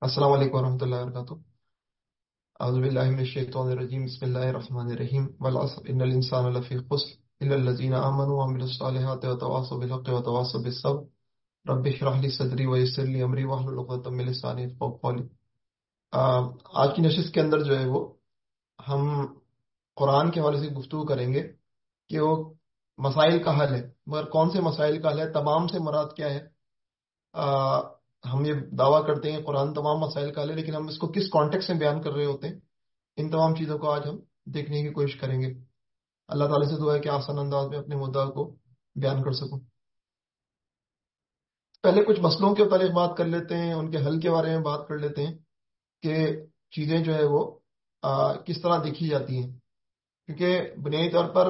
السلام علیکم ورحمۃ اللہ وبرکاتہ۔ اعوذ باللہ من الشیطان الرجیم، بسم اللہ الرحمن الرحیم۔ والعصر، ان الانسان لفی خسر۔ الا الذين امنوا وعملوا الصالحات وتواصوا بالحق وتواصوا بالصبر۔ رب اشرح لي صدری ويسر لي امری واحلل عقدة من لسانی يفقهوا قولی۔ آج کی نشست کے اندر جو ہے وہ ہم قرآن کے حوالے سے گفتگو کریں گے کہ وہ مسائل کا حل ہے۔ مگر کون سے مسائل کا حل ہے؟ تمام سے مراد کیا ہے؟ ہم یہ دعویٰ کرتے ہیں قرآن تمام مسائل کا حل ہے لیکن ہم اس کو کس کانٹیکس میں بیان کر رہے ہوتے ہیں؟ ان تمام چیزوں کو آج ہم دیکھنے کی کوشش کریں گے۔ اللہ تعالیٰ سے دعا ہے کہ آسان انداز میں اپنے مدعا کو بیان کر سکوں۔ پہلے کچھ مسئلوں کے متعلق بات کر لیتے ہیں، ان کے حل کے بارے میں بات کر لیتے ہیں کہ چیزیں جو ہے وہ کس طرح دیکھی جاتی ہیں۔ کیونکہ بنیادی طور پر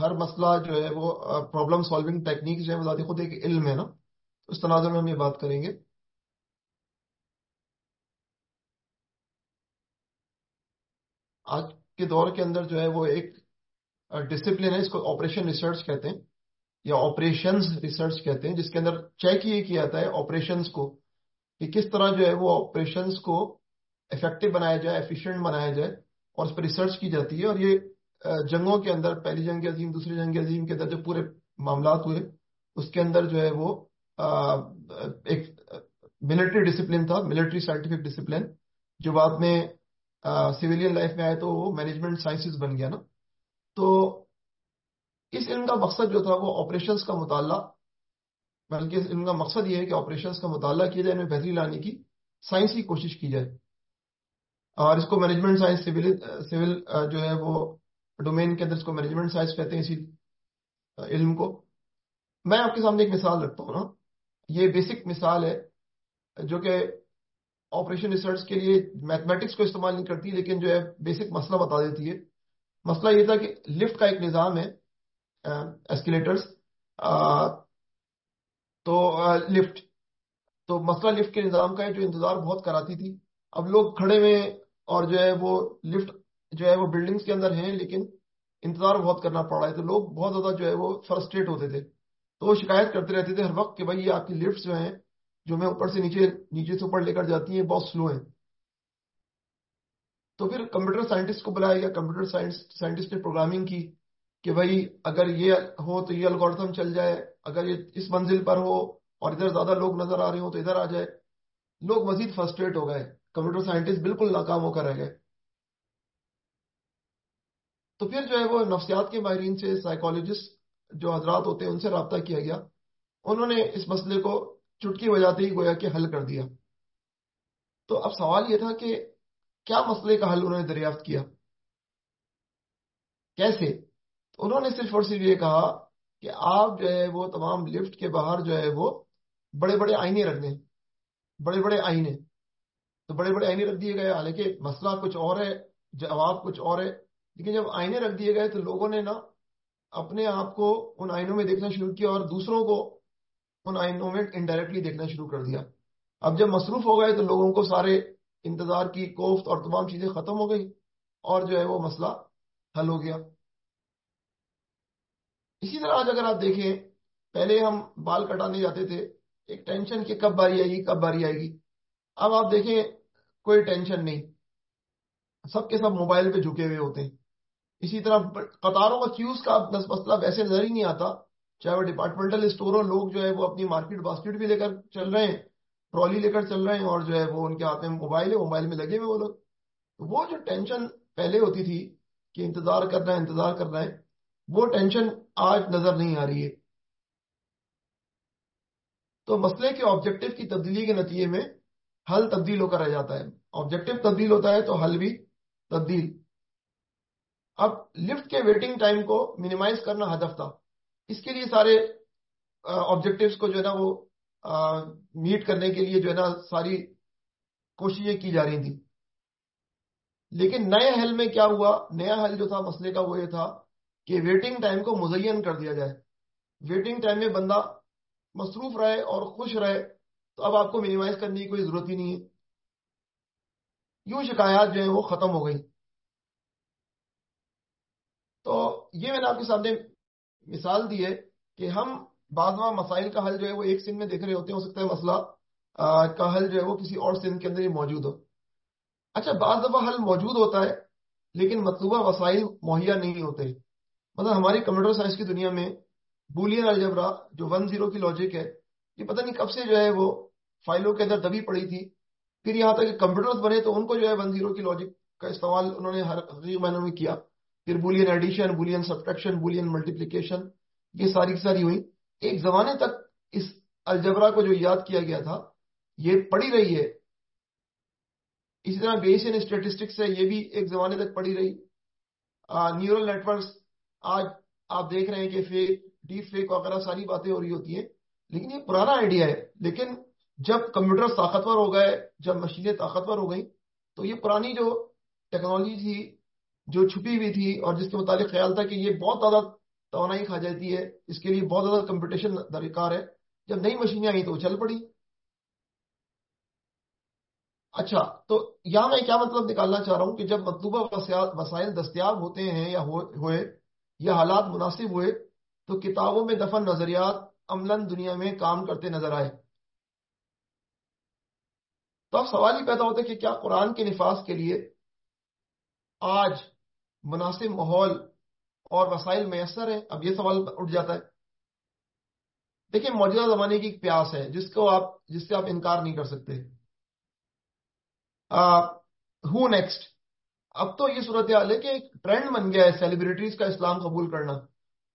ہر مسئلہ جو ہے وہ پرابلم سالونگ ٹیکنیک جو ہے وہ ذاتی خود ایک علم ہے نا اس تناظر میں ہم یہ بات کریں گے۔ آج کے دور کے اندر جو ہے وہ ایک ڈسپلن ہے، اس کو آپریشن ریسرچ کہتے ہیں، یا آپریشنز ریسرچ کہتے ہیں، جس کے اندر چیک یہ کیا جاتا ہے آپریشنز کو، کہ کس طرح جو ہے وہ آپریشنز کو افیکٹو بنایا جائے ایفیشینٹ بنایا جائے، اور اس پر ریسرچ کی جاتی ہے۔ اور یہ جنگوں کے اندر، پہلی جنگ عظیم، دوسری جنگ عظیم کے اندر جو پورے معاملات ہوئے، اس کے اندر جو ہے وہ ایک ملٹری ڈسپلن تھا ملٹری سائنٹیفک ڈسپلن جو بعد میں سویلین لائف میں آئے تو وہ مینجمنٹ سائنسز بن گیا نا۔ تو اس علم کا مقصد جو تھا وہ آپریشنس کا مطالعہ، بلکہ اس علم کا مقصد یہ ہے کہ آپریشنس کا مطالعہ کیا جائے ان میں بہتری لانے کی سائنس کی کوشش کی جائے۔ اور اس کو مینجمنٹ سائنس سول جو ہے وہ ڈومین کے اندر اس کو مینجمنٹ سائنس کہتے ہیں اسی علم کو۔ میں آپ کے سامنے ایک مثال رکھتا ہوں نا۔ یہ بیسک مثال ہے جو کہ آپریشن ریسرچ کے لیے میتھمیٹکس کو استعمال نہیں کرتی، لیکن جو ہے بیسک مسئلہ بتا دیتی ہے۔ مسئلہ یہ تھا کہ لفٹ کا ایک نظام ہے ایسکیلیٹرس تو لفٹ تو مسئلہ لفٹ کے نظام کا ہے جو انتظار بہت کراتی تھی۔ اب لوگ کھڑے ہوئے اور جو ہے وہ لفٹ جو ہے وہ بلڈنگس کے اندر ہیں، لیکن انتظار بہت کرنا پڑ رہا ہے۔ تو لوگ بہت زیادہ جو ہے وہ فرسٹریٹ ہوتے تھے۔ تو وہ شکایت کرتے رہتے تھے ہر وقت کہ بھائی یہ آپ کی لفٹ جو ہیں جو میں اوپر سے نیچے نیچے سے اوپر لے کر جاتی ہیں، بہت سلو ہیں۔ تو پھر کمپیوٹر سائنٹسٹ کو بلایا گیا، کمپیوٹر سائنٹسٹ نے پروگرامنگ کی کہ بھائی، اگر یہ ہو تو یہ الگورتھم چل جائے، اگر یہ اس منزل پر ہو اور ادھر زیادہ لوگ نظر آ رہے ہوں تو ادھر آ جائے۔ لوگ مزید فرسٹریٹ ہو گئے، کمپیوٹر سائنٹسٹ بالکل ناکام ہو کر رہ گئے۔ تو پھر جو ہے وہ نفسیات کے ماہرین سے سائیکالوجسٹ جو حضرات ہوتے ہیں، ان سے رابطہ کیا گیا۔ انہوں نے اس مسئلے کو چٹکی بجاتے ہی گویا کہ حل کر دیا۔ تو اب سوال یہ تھا کہ کیا مسئلے کا حل انہوں نے دریافت کیا؟ کیسے؟ انہوں نے صرف اور صرف یہ کہا کہ آپ جو ہے وہ تمام لفٹ کے باہر جو ہے وہ بڑے بڑے آئینے رکھ دیں۔ بڑے بڑے آئینے۔ تو بڑے بڑے آئینے رکھ دیے گئے۔ حالانکہ مسئلہ کچھ اور ہے، جواب کچھ اور ہے۔ لیکن جب آئینے رکھ دیے گئے تو لوگوں نے نا اپنے آپ کو ان آئینوں میں دیکھنا شروع کیا اور دوسروں کو ان انڈائریکٹلی دیکھنا شروع کر دیا۔ اب جب مصروف ہو گئے تو لوگوں کو سارے انتظار کی کوفت اور تمام چیزیں ختم ہو گئی اور جو ہے وہ مسئلہ حل ہو گیا۔ اسی طرح آج اگر آپ دیکھیں، پہلے ہم بال کٹانے جاتے تھے، ایک ٹینشن کہ کب باری آئے گی، کب باری آئے گی۔ اب آپ دیکھیں، کوئی ٹینشن نہیں۔ سب کے سب موبائل پہ جھکے ہوئے ہوتے ہیں۔ اسی طرح قطاروں کا کیوز کا مسئلہ ویسے نظر ہی نہیں آتا۔ چاہے وہ ڈپارٹمنٹل اسٹور ہو، لوگ جو ہے وہ اپنی مارکیٹ باسکٹ بھی لے کر چل رہے ہیں ٹرالی لے کر چل رہے ہیں اور جو ہے وہ ان کے ہاتھ میں موبائل ہے موبائل میں لگے ہوئے وہ لوگ۔ وہ جو ٹینشن پہلے ہوتی تھی کہ انتظار کرنا ہے، انتظار کرنا ہے، وہ ٹینشن آج نظر نہیں آ رہی ہے۔ تو مسئلے کے آبجیکٹو کی تبدیلی کے نتیجے میں حل تبدیل ہو کر رہ جاتا ہے۔ آبجیکٹو تبدیل ہوتا ہے تو حل بھی تبدیل۔ اب لفٹ کے ویٹنگ ٹائم کو منیمائز کرنا ہدف تھا۔ اس کے لیے سارے آبجیکٹوس کو جو ہے نا وہ میٹ کرنے کے لیے جو ہے نا ساری کوششیں کی جا رہی تھیں۔ لیکن نئے حل میں کیا ہوا؟ نیا حل جو تھا مسئلے کا وہ یہ تھا کہ ویٹنگ ٹائم کو مزین کر دیا جائے۔ ویٹنگ ٹائم میں بندہ مصروف رہے اور خوش رہے تو اب آپ کو منیمائز کرنے کی کوئی ضرورت ہی نہیں ہے۔ یوں شکایات جو ہیں وہ ختم ہو گئی تو یہ میں نے آپ کے سامنے مثال دی ہے کہ ہم بعض مسائل کا حل جو ہے وہ ایک سن میں دیکھ رہے ہوتے ہیں، ہو سکتا ہے مسئلہ کا حل جو ہے وہ کسی اور سندھ کے اندر ہی موجود ہو۔ اچھا بعض دفعہ حل موجود ہوتا ہے، لیکن مطلوبہ وسائل مہیا نہیں ہوتے۔ مطلب ہماری کمپیوٹر سائنس کی دنیا میں بولین الجبرا، جو ون زیرو کی لاجک ہے، یہ پتہ نہیں کب سے جو ہے وہ فائلوں کے اندر دبی پڑی تھی۔ پھر یہاں تک کہ کمپیوٹر بنے تو ان کو جو ہے ون زیرو کی لاجک کا استعمال انہوں نے ہر مہینوں میں کیا۔ پھر Boolean addition Boolean subtraction Boolean multiplication یہ ساری کی ساری ہوئی۔ ایک زمانے تک اس الجبرا کو جو یاد کیا گیا تھا، یہ پڑی رہی ہے۔ اسی طرح بیسین اسٹیٹسٹکس ہے، یہ بھی ایک زمانے تک پڑی رہی۔ نیورل نیٹورکس آج آپ دیکھ رہے ہیں کہ فیک ڈیپ فیک وغیرہ ساری باتیں ہو رہی ہوتی ہیں۔ لیکن یہ پرانا آئیڈیا ہے۔ لیکن جب کمپیوٹر طاقتور ہو گئے، جب مشینیں طاقتور ہو گئیں، تو یہ پرانی جو ٹیکنالوجی تھی جو چھپی ہوئی تھی اور جس کے متعلق خیال تھا کہ یہ بہت زیادہ توانائی کھا جاتی ہے، اس کے لیے بہت زیادہ کمپٹیشن درکار ہے۔ جب نئی مشینیں آئیں تو وہ چل پڑی۔ اچھا تو یہاں میں کیا مطلب نکالنا چاہ رہا ہوں کہ جب مطلوبہ وسائل دستیاب ہوتے ہیں یا ہوئے یا حالات مناسب ہوئے، تو کتابوں میں دفن نظریات عملاً دنیا میں کام کرتے نظر آئے۔ تو اب سوال ہی پیدا ہوتا ہے کہ کیا قرآن کے نفاذ کے لیے آج مناسب ماحول اور وسائل میسر ہیں۔ اب یہ سوال اٹھ جاتا ہے۔ دیکھیں، موجودہ زمانے کی ایک پیاس ہے، جس کو آپ، جس سے آپ انکار نہیں کر سکتے۔ ہو نیکسٹ اب تو یہ صورتحال ہے کہ ایک ٹرینڈ بن گیا ہے سیلیبریٹیز کا اسلام قبول کرنا۔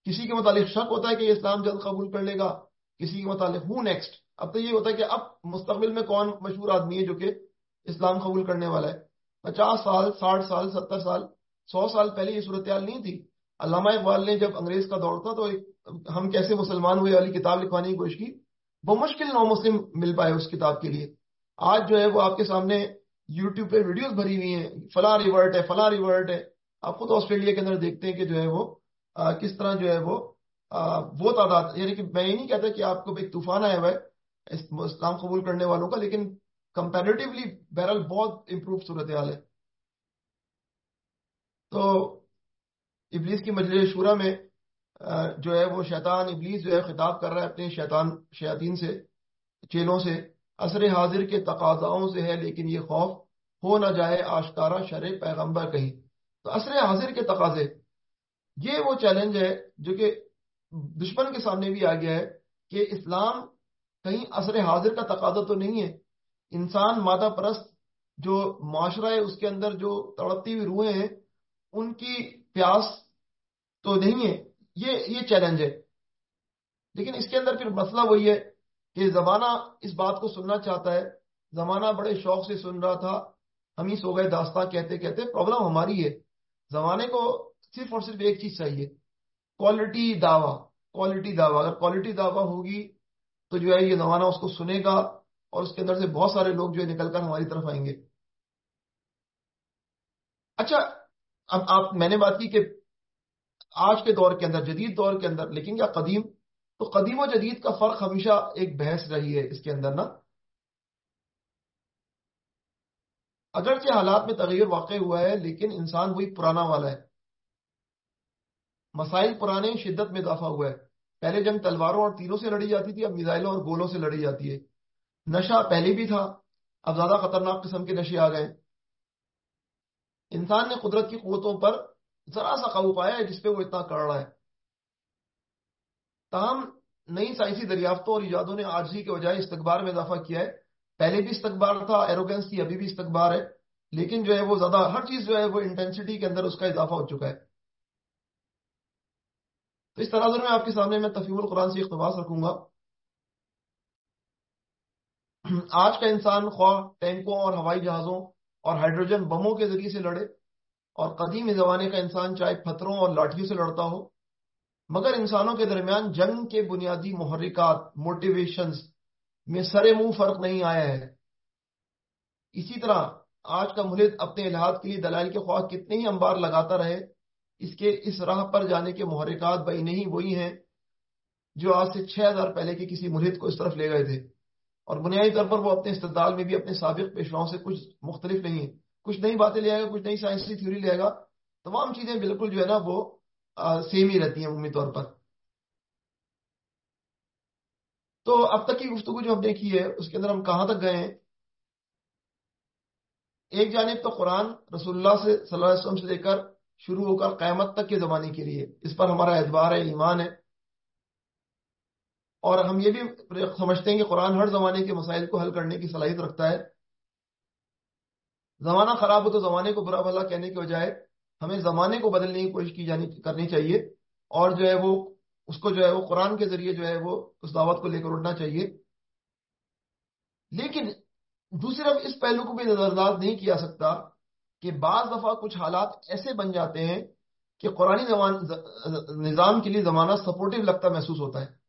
کسی کے متعلق شک ہوتا ہے کہ یہ اسلام جلد قبول کر لے گا، کسی کے متعلق ہو نیکسٹ اب تو یہ ہوتا ہے کہ اب مستقبل میں کون مشہور آدمی ہے جو کہ اسلام قبول کرنے والا ہے۔ پچاس سال، ساٹھ سال، ستر سال سو سال پہلے یہ صورتحال نہیں تھی۔ علامہ اقبال نے جب انگریز کا دور تھا تو ہم کیسے مسلمان ہوئے والی کتاب لکھوانے کی کوشش کی، وہ مشکل نو مسلم مل پائے اس کتاب کے لیے۔ آج جو ہے وہ آپ کے سامنے یوٹیوب پہ ویڈیوز بھری ہوئی ہیں، فلاں ریورٹ ہے، فلاں ریورٹ ہے۔ آپ خود آسٹریلیا کے اندر دیکھتے ہیں کہ جو ہے وہ کس طرح جو ہے وہ وہ تعداد یعنی کہ میں یہ نہیں کہتا کہ آپ کو ایک طوفان آیا ہوا ہے اسلام قبول کرنے والوں کا، لیکن کمپیریٹیولی بہرحال بہت امپروو صورت حال ہے۔ تو ابلیس کی مجلس شورا میں جو ہے وہ شیطان ابلیس جو ہے خطاب کر رہا ہے اپنے شیطان، شیاطین سے، چیلوں سے۔ عصر حاضر کے تقاضاؤں سے ہے، لیکن یہ خوف ہو نہ جائے، آشکارا شر پیغمبر کہیں۔ تو عصر حاضر کے تقاضے، یہ وہ چیلنج ہے جو کہ دشمن کے سامنے بھی آ گیا ہے کہ اسلام کہیں عصر حاضر کا تقاضا تو نہیں ہے۔ انسان مادہ پرست جو معاشرہ ہے، اس کے اندر جو تڑپتی ہوئی روحیں ہیں ان کی پیاس تو نہیں ہے، یہ یہ چیلنج ہے۔ لیکن اس کے اندر پھر مسئلہ وہی ہے کہ زمانہ اس بات کو سننا چاہتا ہے۔ زمانہ بڑے شوق سے سن رہا تھا۔ ہم ہی سو گئے داستان کہتے کہتے پرابلم ہماری ہے۔ زمانے کو صرف اور صرف ایک چیز چاہیے کوالٹی دعویٰ۔ کوالٹی دعویٰ۔ اگر کوالٹی دعویٰ ہوگی تو جو ہے یہ زمانہ اس کو سنے گا اور اس کے اندر سے بہت سارے لوگ جو ہے نکل کر ہماری طرف آئیں گے۔ اچھا اب آپ، میں نے بات کی کہ آج کے دور کے اندر، جدید دور کے اندر، لیکن کیا قدیم، تو قدیم و جدید کا فرق ہمیشہ ایک بحث رہی ہے اس کے اندر نا۔ اگرچہ حالات میں تغیر واقع ہوا ہے، لیکن انسان وہی پرانا والا ہے۔ مسائل پرانے شدت میں اضافہ ہوا ہے۔ پہلے جنگ تلواروں اور تیروں سے لڑی جاتی تھی، اب میزائلوں اور گولوں سے لڑی جاتی ہے۔ نشہ پہلے بھی تھا، اب زیادہ خطرناک قسم کے نشے آ گئے انسان نے قدرت کی قوتوں پر ذرا سا قابو پایا ہے جس پہ وہ اتنا کر رہا ہے۔ تاہم، نئی سائنسی دریافتوں اور ایجادوں نے آجزی کے بجائے استقبار میں اضافہ کیا ہے۔ پہلے بھی استقبار تھا ایروگینس کی ابھی بھی استقبار ہے، لیکن جو ہے وہ زیادہ ہر چیز جو ہے وہ انٹینسٹی کے اندر اس کا اضافہ ہو چکا ہے۔ تو اس تناظر میں آپ کے سامنے میں تفیم القرآن سے اقتباس رکھوں گا۔ آج کا انسان خواہ ٹینکوں اور ہوائی جہازوں اور ہائیڈروجن بموں کے ذریعے سے لڑے اور قدیم زمانے کا انسان چاہے پتھروں اور لاٹھیوں سے لڑتا ہو، مگر انسانوں کے درمیان جنگ کے بنیادی محرکات موٹیویشنز میں سر منہ فرق نہیں آیا ہے۔ اسی طرح آج کا ملک اپنے الحاظ کے لیے دلائل کے خواہ کتنے ہی انبار لگاتا رہے، اس کے اس راہ پر جانے کے محرکات بھائی نہیں وہی ہیں جو آج سے چھ ہزار پہلے کے کسی ملحد کو اس طرف لے گئے تھے۔ اور بنیادی طور پر وہ اپنے استدال میں بھی اپنے سابق پیشواؤں سے کچھ مختلف نہیں ہے کچھ نئی باتیں لے آئے گا، کچھ نئی سائنسی تھیوری لے گا۔ تمام چیزیں بالکل جو ہے نا وہ سیم ہی رہتی ہیں عمومی طور پر۔ تو اب تک کی گفتگو جو ہم نے کی ہے، اس کے اندر ہم کہاں تک گئے ہیں؟ ایک جانب تو قرآن رسول اللہ سے، صلی اللہ علیہ وسلم سے لے کر شروع ہو کر قیامت تک کے زمانے کے لیے، اس پر ہمارا اعتبار ہے، ایمان ہے۔ اور ہم یہ بھی سمجھتے ہیں کہ قرآن ہر زمانے کے مسائل کو حل کرنے کی صلاحیت رکھتا ہے۔ زمانہ خراب ہو تو زمانے کو برا بھلا کہنے کے بجائے ہمیں زمانے کو بدلنے کی کوشش کی جانی کرنی چاہیے اور جو ہے وہ اس کو جو ہے وہ قرآن کے ذریعے جو ہے وہ اس دعوت کو لے کر اٹھنا چاہیے۔ لیکن دوسری طرف اس پہلو کو بھی نظر انداز نہیں کیا سکتا کہ بعض دفعہ کچھ حالات ایسے بن جاتے ہیں کہ قرآن نظام کے لیے زمانہ سپورٹو لگتا محسوس ہوتا ہے۔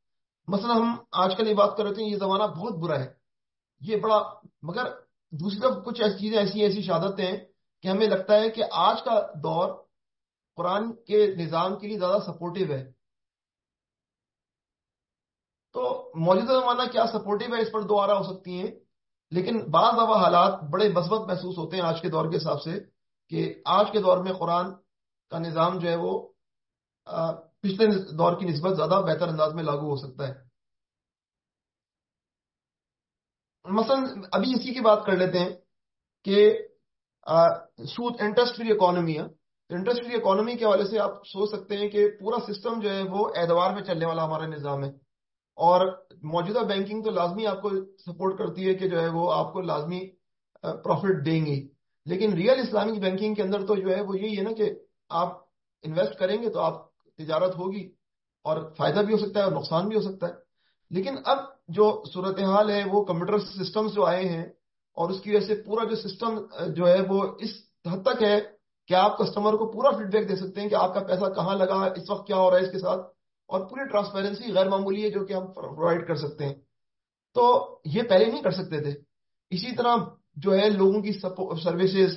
مثلا ہم آج کل یہ بات کر رہے ہیں یہ زمانہ بہت برا ہے۔ یہ بڑا، مگر دوسری طرف کچھ ایسی چیزیں، ایسی ایسی شہادتیں ہیں کہ ہمیں لگتا ہے کہ آج کا دور قرآن کے نظام کے لیے زیادہ سپورٹو ہے۔ تو موجودہ زمانہ کیا سپورٹو ہے؟ اس پر دو آرا ہو سکتی ہیں۔ لیکن بعض دفعہ حالات بڑے مثبت محسوس ہوتے ہیں آج کے دور کے حساب سے کہ آج کے دور میں قرآن کا نظام جو ہے وہ پچھلے دور کی نسبت زیادہ بہتر انداز میں لاگو ہو سکتا ہے۔ مثلا ابھی اسی کی بات کر لیتے ہیں کہ سود انٹرسٹ فری اکانومی ہے۔ انٹرسٹ فری اکانومی کے حوالے سے آپ سوچ سکتے ہیں کہ پورا سسٹم جو ہے وہ اعتبار میں چلنے والا ہمارا نظام ہے۔ اور موجودہ بینکنگ تو لازمی آپ کو سپورٹ کرتی ہے کہ جو ہے وہ آپ کو لازمی پروفٹ دیں گی۔ لیکن ریئل اسلامک بینکنگ کے اندر تو جو ہے وہ یہی ہے نا کہ آپ انویسٹ کریں گے تو آپ تجارت ہوگی اور فائدہ بھی ہو سکتا ہے اور نقصان بھی ہو سکتا ہے۔ لیکن اب جو صورتحال ہے، وہ کمپیوٹر سسٹم جو آئے ہیں اور اس کی وجہ سے پورا جو سسٹم جو ہے، وہ اس حد تک ہے کہ آپ کسٹمر کو پورا فیڈ بیک دے سکتے ہیں کہ آپ کا پیسہ کہاں لگا، اس وقت کیا ہو رہا ہے اس کے ساتھ، اور پوری ٹرانسپیرنسی غیر معمولی ہے جو کہ ہم پرووائڈ کر سکتے ہیں۔ تو یہ پہلے نہیں کر سکتے تھے۔ اسی طرح جو ہے، لوگوں کی سروسز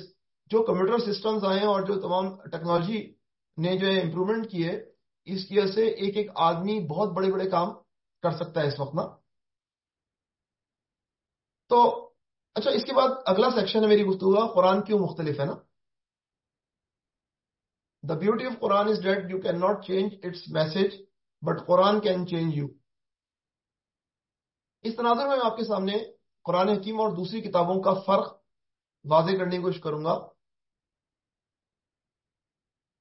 جو کمپیوٹر سسٹمز آئے ہیں اور جو تمام ٹیکنالوجی نے جو ہے امپرومنٹ کی ہے اس کی وجہ سے ایک ایک آدمی بہت بڑے بڑے کام کر سکتا ہے اس وقت نا۔ تو اچھا اس کے بعد اگلا سیکشن ہے میری گفتگو قرآن کیوں مختلف ہے نا؟ The beauty of Quran is that you cannot change its message but Quran can change you اس تناظر میں آپ کے سامنے قرآن حکیم اور دوسری کتابوں کا فرق واضح کرنے کی کوشش کروں گا۔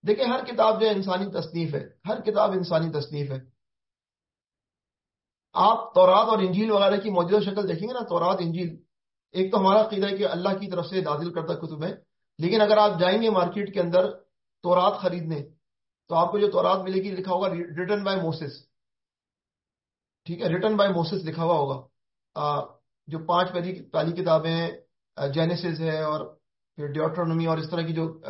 دیکھیں، ہر کتاب جو انسانی تصنیف ہے، ہر کتاب انسانی تصنیف ہے۔ آپ تورات اور انجیل وغیرہ کی موجودہ شکل دیکھیں گے نا، تورات، انجیل، ایک تو ہمارا قیدا ہے کہ اللہ کی طرف سے دادل کرتا کتب ہے لیکن اگر آپ جائیں گے مارکیٹ کے اندر تورات خریدنے، تو آپ کو جو تورات ملے گی، لکھا ہوگا ریٹرن بائی موسس ٹھیک ہے ریٹرن بائی موسس لکھا ہوا ہوگا۔ جو پانچ پہلی پہلی کتابیں جینیسز ہے اور پھر ڈیوٹرونمی اور اس طرح کی جو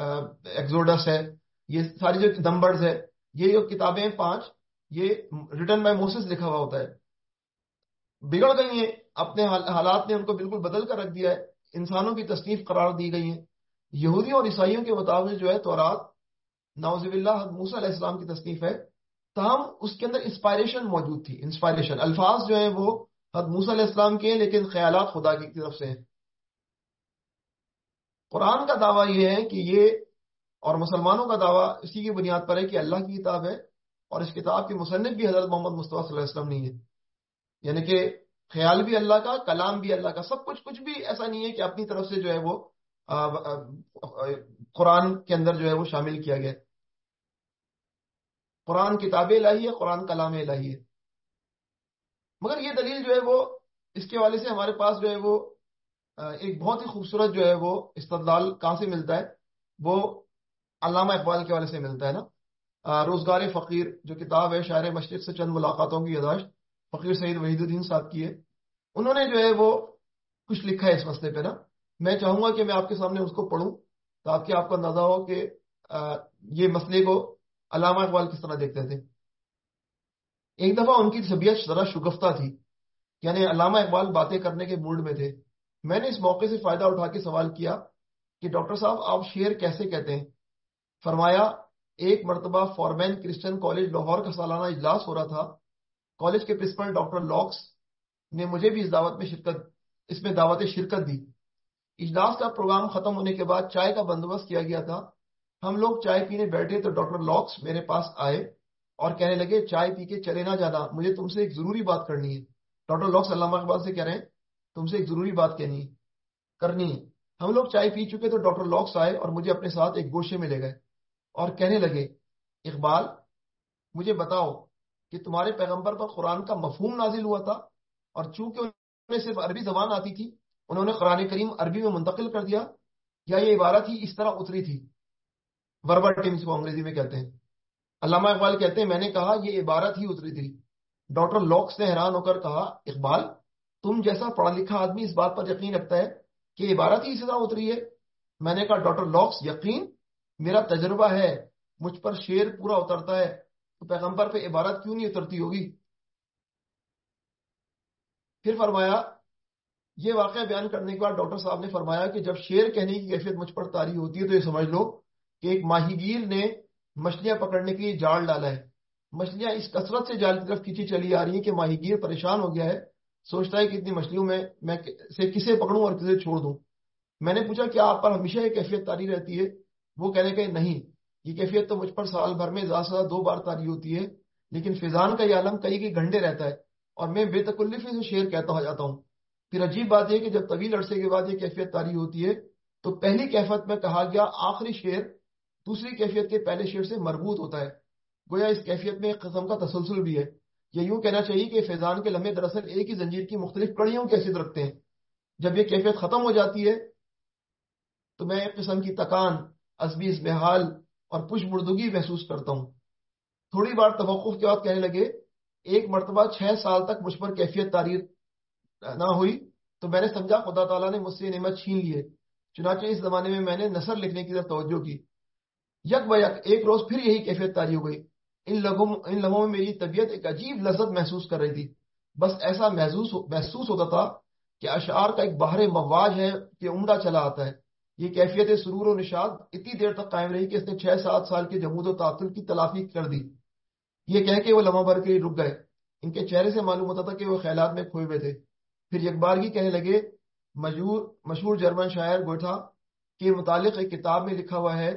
ایکزوڈس ہے۔ یہ ساری جو نمبرز ہے، یہ جو کتابیں پانچ، یہ ریٹرن بائی موسس لکھا ہوا ہوتا ہے۔ بگڑ گئی ہیں، اپنے حالات نے ان کو بالکل بدل کر رکھ دیا ہے۔ انسانوں کی تصنیف قرار دی گئی ہیں۔ یہودیوں اور عیسائیوں کے مطابق جو ہے تورات نوزب اللہ موسیٰ علیہ السلام کی تصنیف ہے۔ تاہم، اس کے اندر انسپائریشن موجود تھی۔ انسپائریشن الفاظ جو ہیں وہ حد موسیٰ علیہ السلام کے ہیں لیکن خیالات خدا کی طرف سے ہیں۔ قرآن کا دعویٰ یہ ہے کہ یہ اور مسلمانوں کا دعویٰ اسی کی بنیاد پر ہے کہ اللہ کی کتاب ہے اور اس کتاب کی مصنف بھی حضرت محمد مصطفیٰ صلی اللہ علیہ وسلم نہیں ہے۔ یعنی کہ خیال بھی اللہ کا، کلام بھی اللہ کا، سب کچھ کچھ بھی ایسا نہیں ہے کہ اپنی طرف سے جو ہے وہ قرآن کے اندر جو ہے وہ شامل کیا گیا۔ قرآن کتاب الہی ہے، قرآن کلام الہی ہے۔ مگر یہ دلیل جو ہے وہ، اس کے والے سے ہمارے پاس جو ہے وہ ایک بہت ہی خوبصورت جو ہے وہ استدلال کہاں سے ملتا ہے؟ وہ علامہ اقبال کے والے سے ملتا ہے نا۔ روزگار فقیر، جو کتاب ہے شاعر مشرق سے چند ملاقاتوں کی یاداشت، فقیر سعید وحید الدین صاحب کی ہے۔ انہوں نے جو ہے وہ کچھ لکھا ہے اس مسئلے پہ نا۔ میں چاہوں گا کہ میں آپ کے سامنے اس کو پڑھوں، تاکہ آپ کو اندازہ ہو کہ یہ مسئلے کو علامہ اقبال کس طرح دیکھتے تھے۔ ایک دفعہ ان کی طبیعت ذرا شگفتہ تھی یعنی علامہ اقبال باتیں کرنے کے موڈ میں تھے۔ میں نے اس موقع سے فائدہ اٹھا کے سوال کیا کہ ڈاکٹر صاحب، آپ شعر کیسے کہتے ہیں؟ فرمایا، ایک مرتبہ فارمین کرسچن کالج لاہور کا سالانہ اجلاس ہو رہا تھا۔ کالج کے پرنسپل ڈاکٹر لاکس نے مجھے بھی اس دعوت میں شرکت، اس میں دعوت شرکت دی۔ اجلاس کا پروگرام ختم ہونے کے بعد چائے کا بندوبست کیا گیا تھا۔ ہم لوگ چائے پینے بیٹھے تو ڈاکٹر لاکس میرے پاس آئے اور کہنے لگے، چائے پی کے چلے نہ جانا، مجھے تم سے ایک ضروری بات کرنی ہے۔ ڈاکٹر لاکس علامہ اقبال سے کہہ رہے ہیں، تم سے ایک ضروری بات کہنی کرنی ہے۔ ہم لوگ چائے پی چکے تو ڈاکٹر لاکس آئے اور مجھے اپنے ساتھ ایک گوشے میں لے گئے۔ اور کہنے لگے، اقبال، مجھے بتاؤ کہ تمہارے پیغمبر پر قرآن کا مفہوم نازل ہوا تھا اور چونکہ انہیں صرف عربی زبان آتی تھی، انہوں نے قرآن کریم عربی میں منتقل کر دیا، یا یہ عبارت ہی اس طرح اتری تھی۔ وربر ٹیمس کو انگریزی میں کہتے ہیں۔ علامہ اقبال کہتے ہیں، میں نے کہا یہ عبارت ہی اتری تھی۔ ڈاکٹر لاکس نے حیران ہو کر کہا، اقبال، تم جیسا پڑھا لکھا آدمی اس بات پر یقین رکھتا ہے کہ عبارت ہی اسی طرح اتری ہے؟ میں نے کہا، ڈاکٹر لاکس یقین؟ میرا تجربہ ہے، مجھ پر شیر پورا اترتا ہے، تو پیغمبر پہ عبارت کیوں نہیں اترتی ہوگی؟ پھر فرمایا، یہ واقعہ بیان کرنے کے بعد ڈاکٹر صاحب نے فرمایا کہ جب شیر کہنے کی کیفیت مجھ پر تاری ہوتی ہے تو یہ سمجھ لو کہ ایک ماہی گیر نے مچھلیاں پکڑنے کے لیے جال ڈالا ہے۔ مچھلیاں اس کثرت سے جال کی طرف کھینچی چلی آ رہی ہیں کہ ماہی گیر پریشان ہو گیا ہے۔ سوچتا ہے کہ اتنی مچھلیوں میں میں سے کسے پکڑوں اور کسے چھوڑ دوں۔ میں نے پوچھا کہ آپ پر ہمیشہ یہ کیفیت تاری رہتی ہے؟ وہ کہنے کہ نہیں، یہ کیفیت تو مجھ پر سال بھر میں زیادہ سے زیادہ دو بار تاری ہوتی ہے، لیکن فضان کا یہ عالم کئی کئی گھنٹے رہتا ہے، اور میں بے تکلفی سے شیر کہتا ہو جاتا ہوں۔ پھر عجیب بات یہ کہ جب طویل عرصے کے بعد یہ کیفیت تاری ہوتی ہے، تو پہلی کیفیت میں کہا گیا آخری شیر دوسری کیفیت کے پہلے شیر سے مربوط ہوتا ہے۔ گویا اس کیفیت میں ایک قسم کا تسلسل بھی ہے۔ یہ یوں کہنا چاہیے کہ فیضان کے لمحے دراصل ایک ہی زنجیر کی مختلف کڑیوں کی حیثیت رکھتے ہیں۔ جب یہ کیفیت ختم ہو جاتی ہے، تو میں ایک قسم کی تکان عصبی اس بحال اور پش مردگی محسوس کرتا ہوں۔ تھوڑی بار توقف کے بعد کہنے لگے، ایک مرتبہ چھ سال تک مجھ پر کیفیت تعریف نہ ہوئی تو میں نے سمجھا خدا تعالیٰ نے مجھ سے نعمت چھین لیے چنانچہ اس زمانے میں میں نے نثر لکھنے کی طرف توجہ کی۔ یک بیک ایک روز پھر یہی کیفیت تاری ہو گئی۔ ان لوگوں ان لمحوں میں میری طبیعت ایک عجیب لذت محسوس کر رہی تھی۔ بس ایسا محسوس محسوس ہوتا تھا کہ اشعار کا ایک باہر مواج ہے کہ عمدہ چلا آتا ہے۔ یہ کیفیت سرور و نشاد اتنی دیر تک قائم رہی کہ اس نے چھ سات سال کے جمود و تعطل کی تلافی کر دی۔ یہ کہہ کے وہ لمحہ بھر کے لیے رک گئے۔ ان کے چہرے سے معلوم ہوتا تھا کہ وہ خیالات میں کھوئے ہوئے تھے۔ پھر یک بارگی کہنے لگے مشہور مشہور جرمن شاعر گوٹھا، کے متعلق ایک کتاب میں لکھا ہوا ہے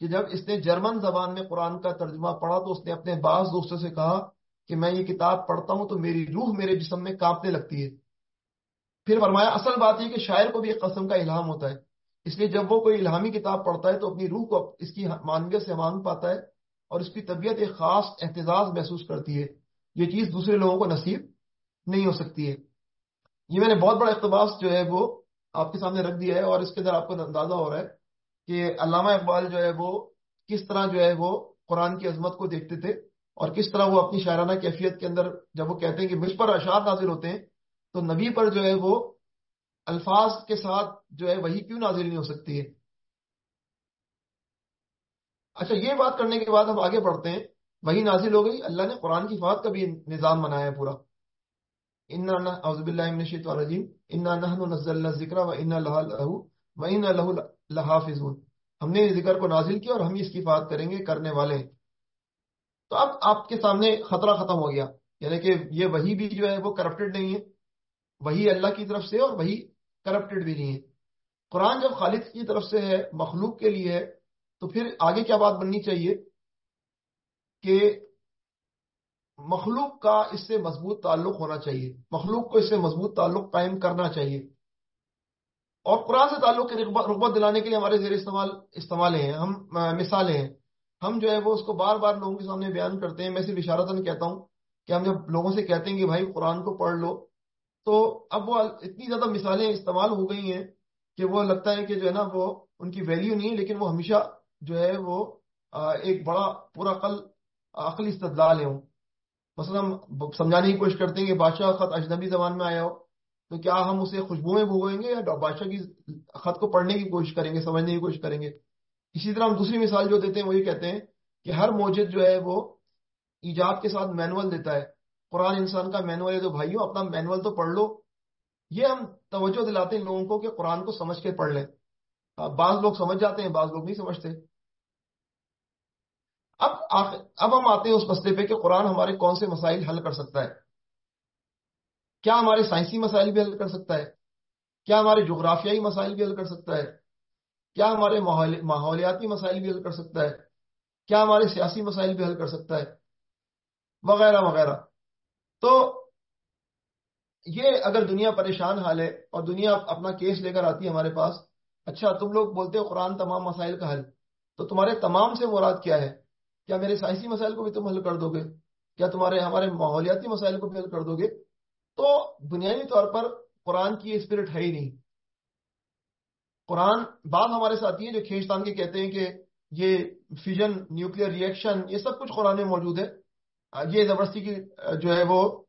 کہ جب اس نے جرمن زبان میں قرآن کا ترجمہ پڑھا تو اس نے اپنے بعض دوستوں سے کہا کہ میں یہ کتاب پڑھتا ہوں تو میری روح میرے جسم میں کانپنے لگتی ہے۔ پھر فرمایا، اصل بات یہ کہ شاعر کو بھی ایک قسم کا الہام ہوتا ہے۔ اس لیے جب وہ کوئی الہامی کتاب پڑھتا ہے تو اپنی روح کو اس کی مانویت سے مانگ پاتا ہے اور اس کی طبیعت ایک خاص احتجاج محسوس کرتی ہے۔ یہ چیز دوسرے لوگوں کو نصیب نہیں ہو سکتی ہے۔ یہ میں نے بہت بڑا اقتباس جو ہے وہ آپ کے سامنے رکھ دیا ہے اور اس کے اندر آپ کو اندازہ ہو رہا ہے کہ علامہ اقبال جو ہے وہ کس طرح جو ہے وہ قرآن کی عظمت کو دیکھتے تھے اور کس طرح وہ اپنی شاعرانہ کیفیت کے اندر جب وہ کہتے ہیں کہ مجھ پر اشعار نازل ہوتے ہیں تو نبی پر جو ہے وہ الفاظ کے ساتھ جو ہے وہی کیوں نازل نہیں ہو سکتی ہے؟ اچھا یہ بات کرنے کے بعد ہم آگے بڑھتے ہیں۔ وہی نازل ہو گئی۔ اللہ نے قرآن کی فات کا بھی نظام بنایا ہے پورا۔ ہم نے ذکر کو نازل کیا اور ہم اس کی فات کریں گے، کرنے والے ہیں۔ تو اب آپ کے سامنے خطرہ ختم ہو گیا۔ یعنی کہ یہ وہی بھی جو ہے وہ کرپٹڈ نہیں ہے۔ وہی اللہ کی طرف سے اور وہی کرپٹڈ بھی نہیں ہے۔ قرآن جب خالد کی طرف سے ہے، مخلوق کے لیے ہے تو پھر آگے کیا بات بننی چاہیے؟ کہ مخلوق کا اس سے مضبوط تعلق ہونا چاہیے۔ مخلوق کو اس سے مضبوط تعلق قائم کرنا چاہیے۔ اور قرآن سے تعلق کے رغبت دلانے کے لیے ہمارے زیر استعمال استعمال ہیں۔ ہم، مثالیں ہیں۔ ہم جو ہے وہ اس کو بار بار لوگوں کے سامنے بیان کرتے ہیں۔ میں صرف اشارتاً کہتا ہوں کہ ہم جب لوگوں سے کہتے ہیں کہ بھائی قرآن کو پڑھ لو تو اب وہ اتنی زیادہ مثالیں استعمال ہو گئی ہیں کہ وہ لگتا ہے کہ جو ہے نا وہ ان کی ویلیو نہیں ہے، لیکن وہ ہمیشہ جو ہے وہ ایک بڑا پورا عقل عقلی استدلال ہے مثلا ہم سمجھانے کی کوشش کرتے ہیں کہ بادشاہ خط اجنبی زبان میں آیا ہو، تو کیا ہم اسے خوشبو میں بھگوئیں گے یا بادشاہ کی خط کو پڑھنے کی کوشش کریں گے، سمجھنے کی کوشش کریں گے؟ اسی طرح ہم دوسری مثال جو دیتے ہیں، وہ یہ کہتے ہیں کہ ہر موجد جو ہے وہ ایجاد کے ساتھ مینول دیتا ہے۔ قرآن انسان کا مینول ہے تو بھائیوں اپنا مینول تو پڑھ لو۔ یہ ہم توجہ دلاتے ہیں لوگوں کو کہ قرآن کو سمجھ کے پڑھ لیں۔ بعض لوگ سمجھ جاتے ہیں، بعض لوگ نہیں سمجھتے۔ اب اب ہم آتے ہیں اس مسئلے پہ کہ قرآن ہمارے کون سے مسائل حل کر سکتا ہے۔ کیا ہمارے سائنسی مسائل بھی حل کر سکتا ہے؟ کیا ہمارے جغرافیائی مسائل بھی حل کر سکتا ہے؟ کیا ہمارے ماحولیاتی مسائل بھی حل کر سکتا ہے؟ کیا ہمارے سیاسی مسائل بھی حل کر سکتا ہے؟ وغیرہ وغیرہ۔ تو یہ اگر دنیا پریشان حال ہے اور دنیا اپنا کیس لے کر آتی ہے ہمارے پاس اچھا تم لوگ بولتے ہو قرآن تمام مسائل کا حل، تو تمہارے تمام سے مراد کیا ہے؟ کیا میرے سائنسی مسائل کو بھی تم حل کر دو گے؟ کیا تمہارے، ہمارے ماحولیاتی مسائل کو بھی حل کر دو گے؟ تو بنیادی طور پر قرآن کی اسپرٹ ہے ہی نہیں۔ قرآن بعض ہمارے ساتھی ہیں جو کھینچتان کے کہتے ہیں کہ یہ فیژن نیوکلیر ریئیکشن یہ سب کچھ قرآن میں موجود ہے۔ یہ زبردستی کی جو ہے وہ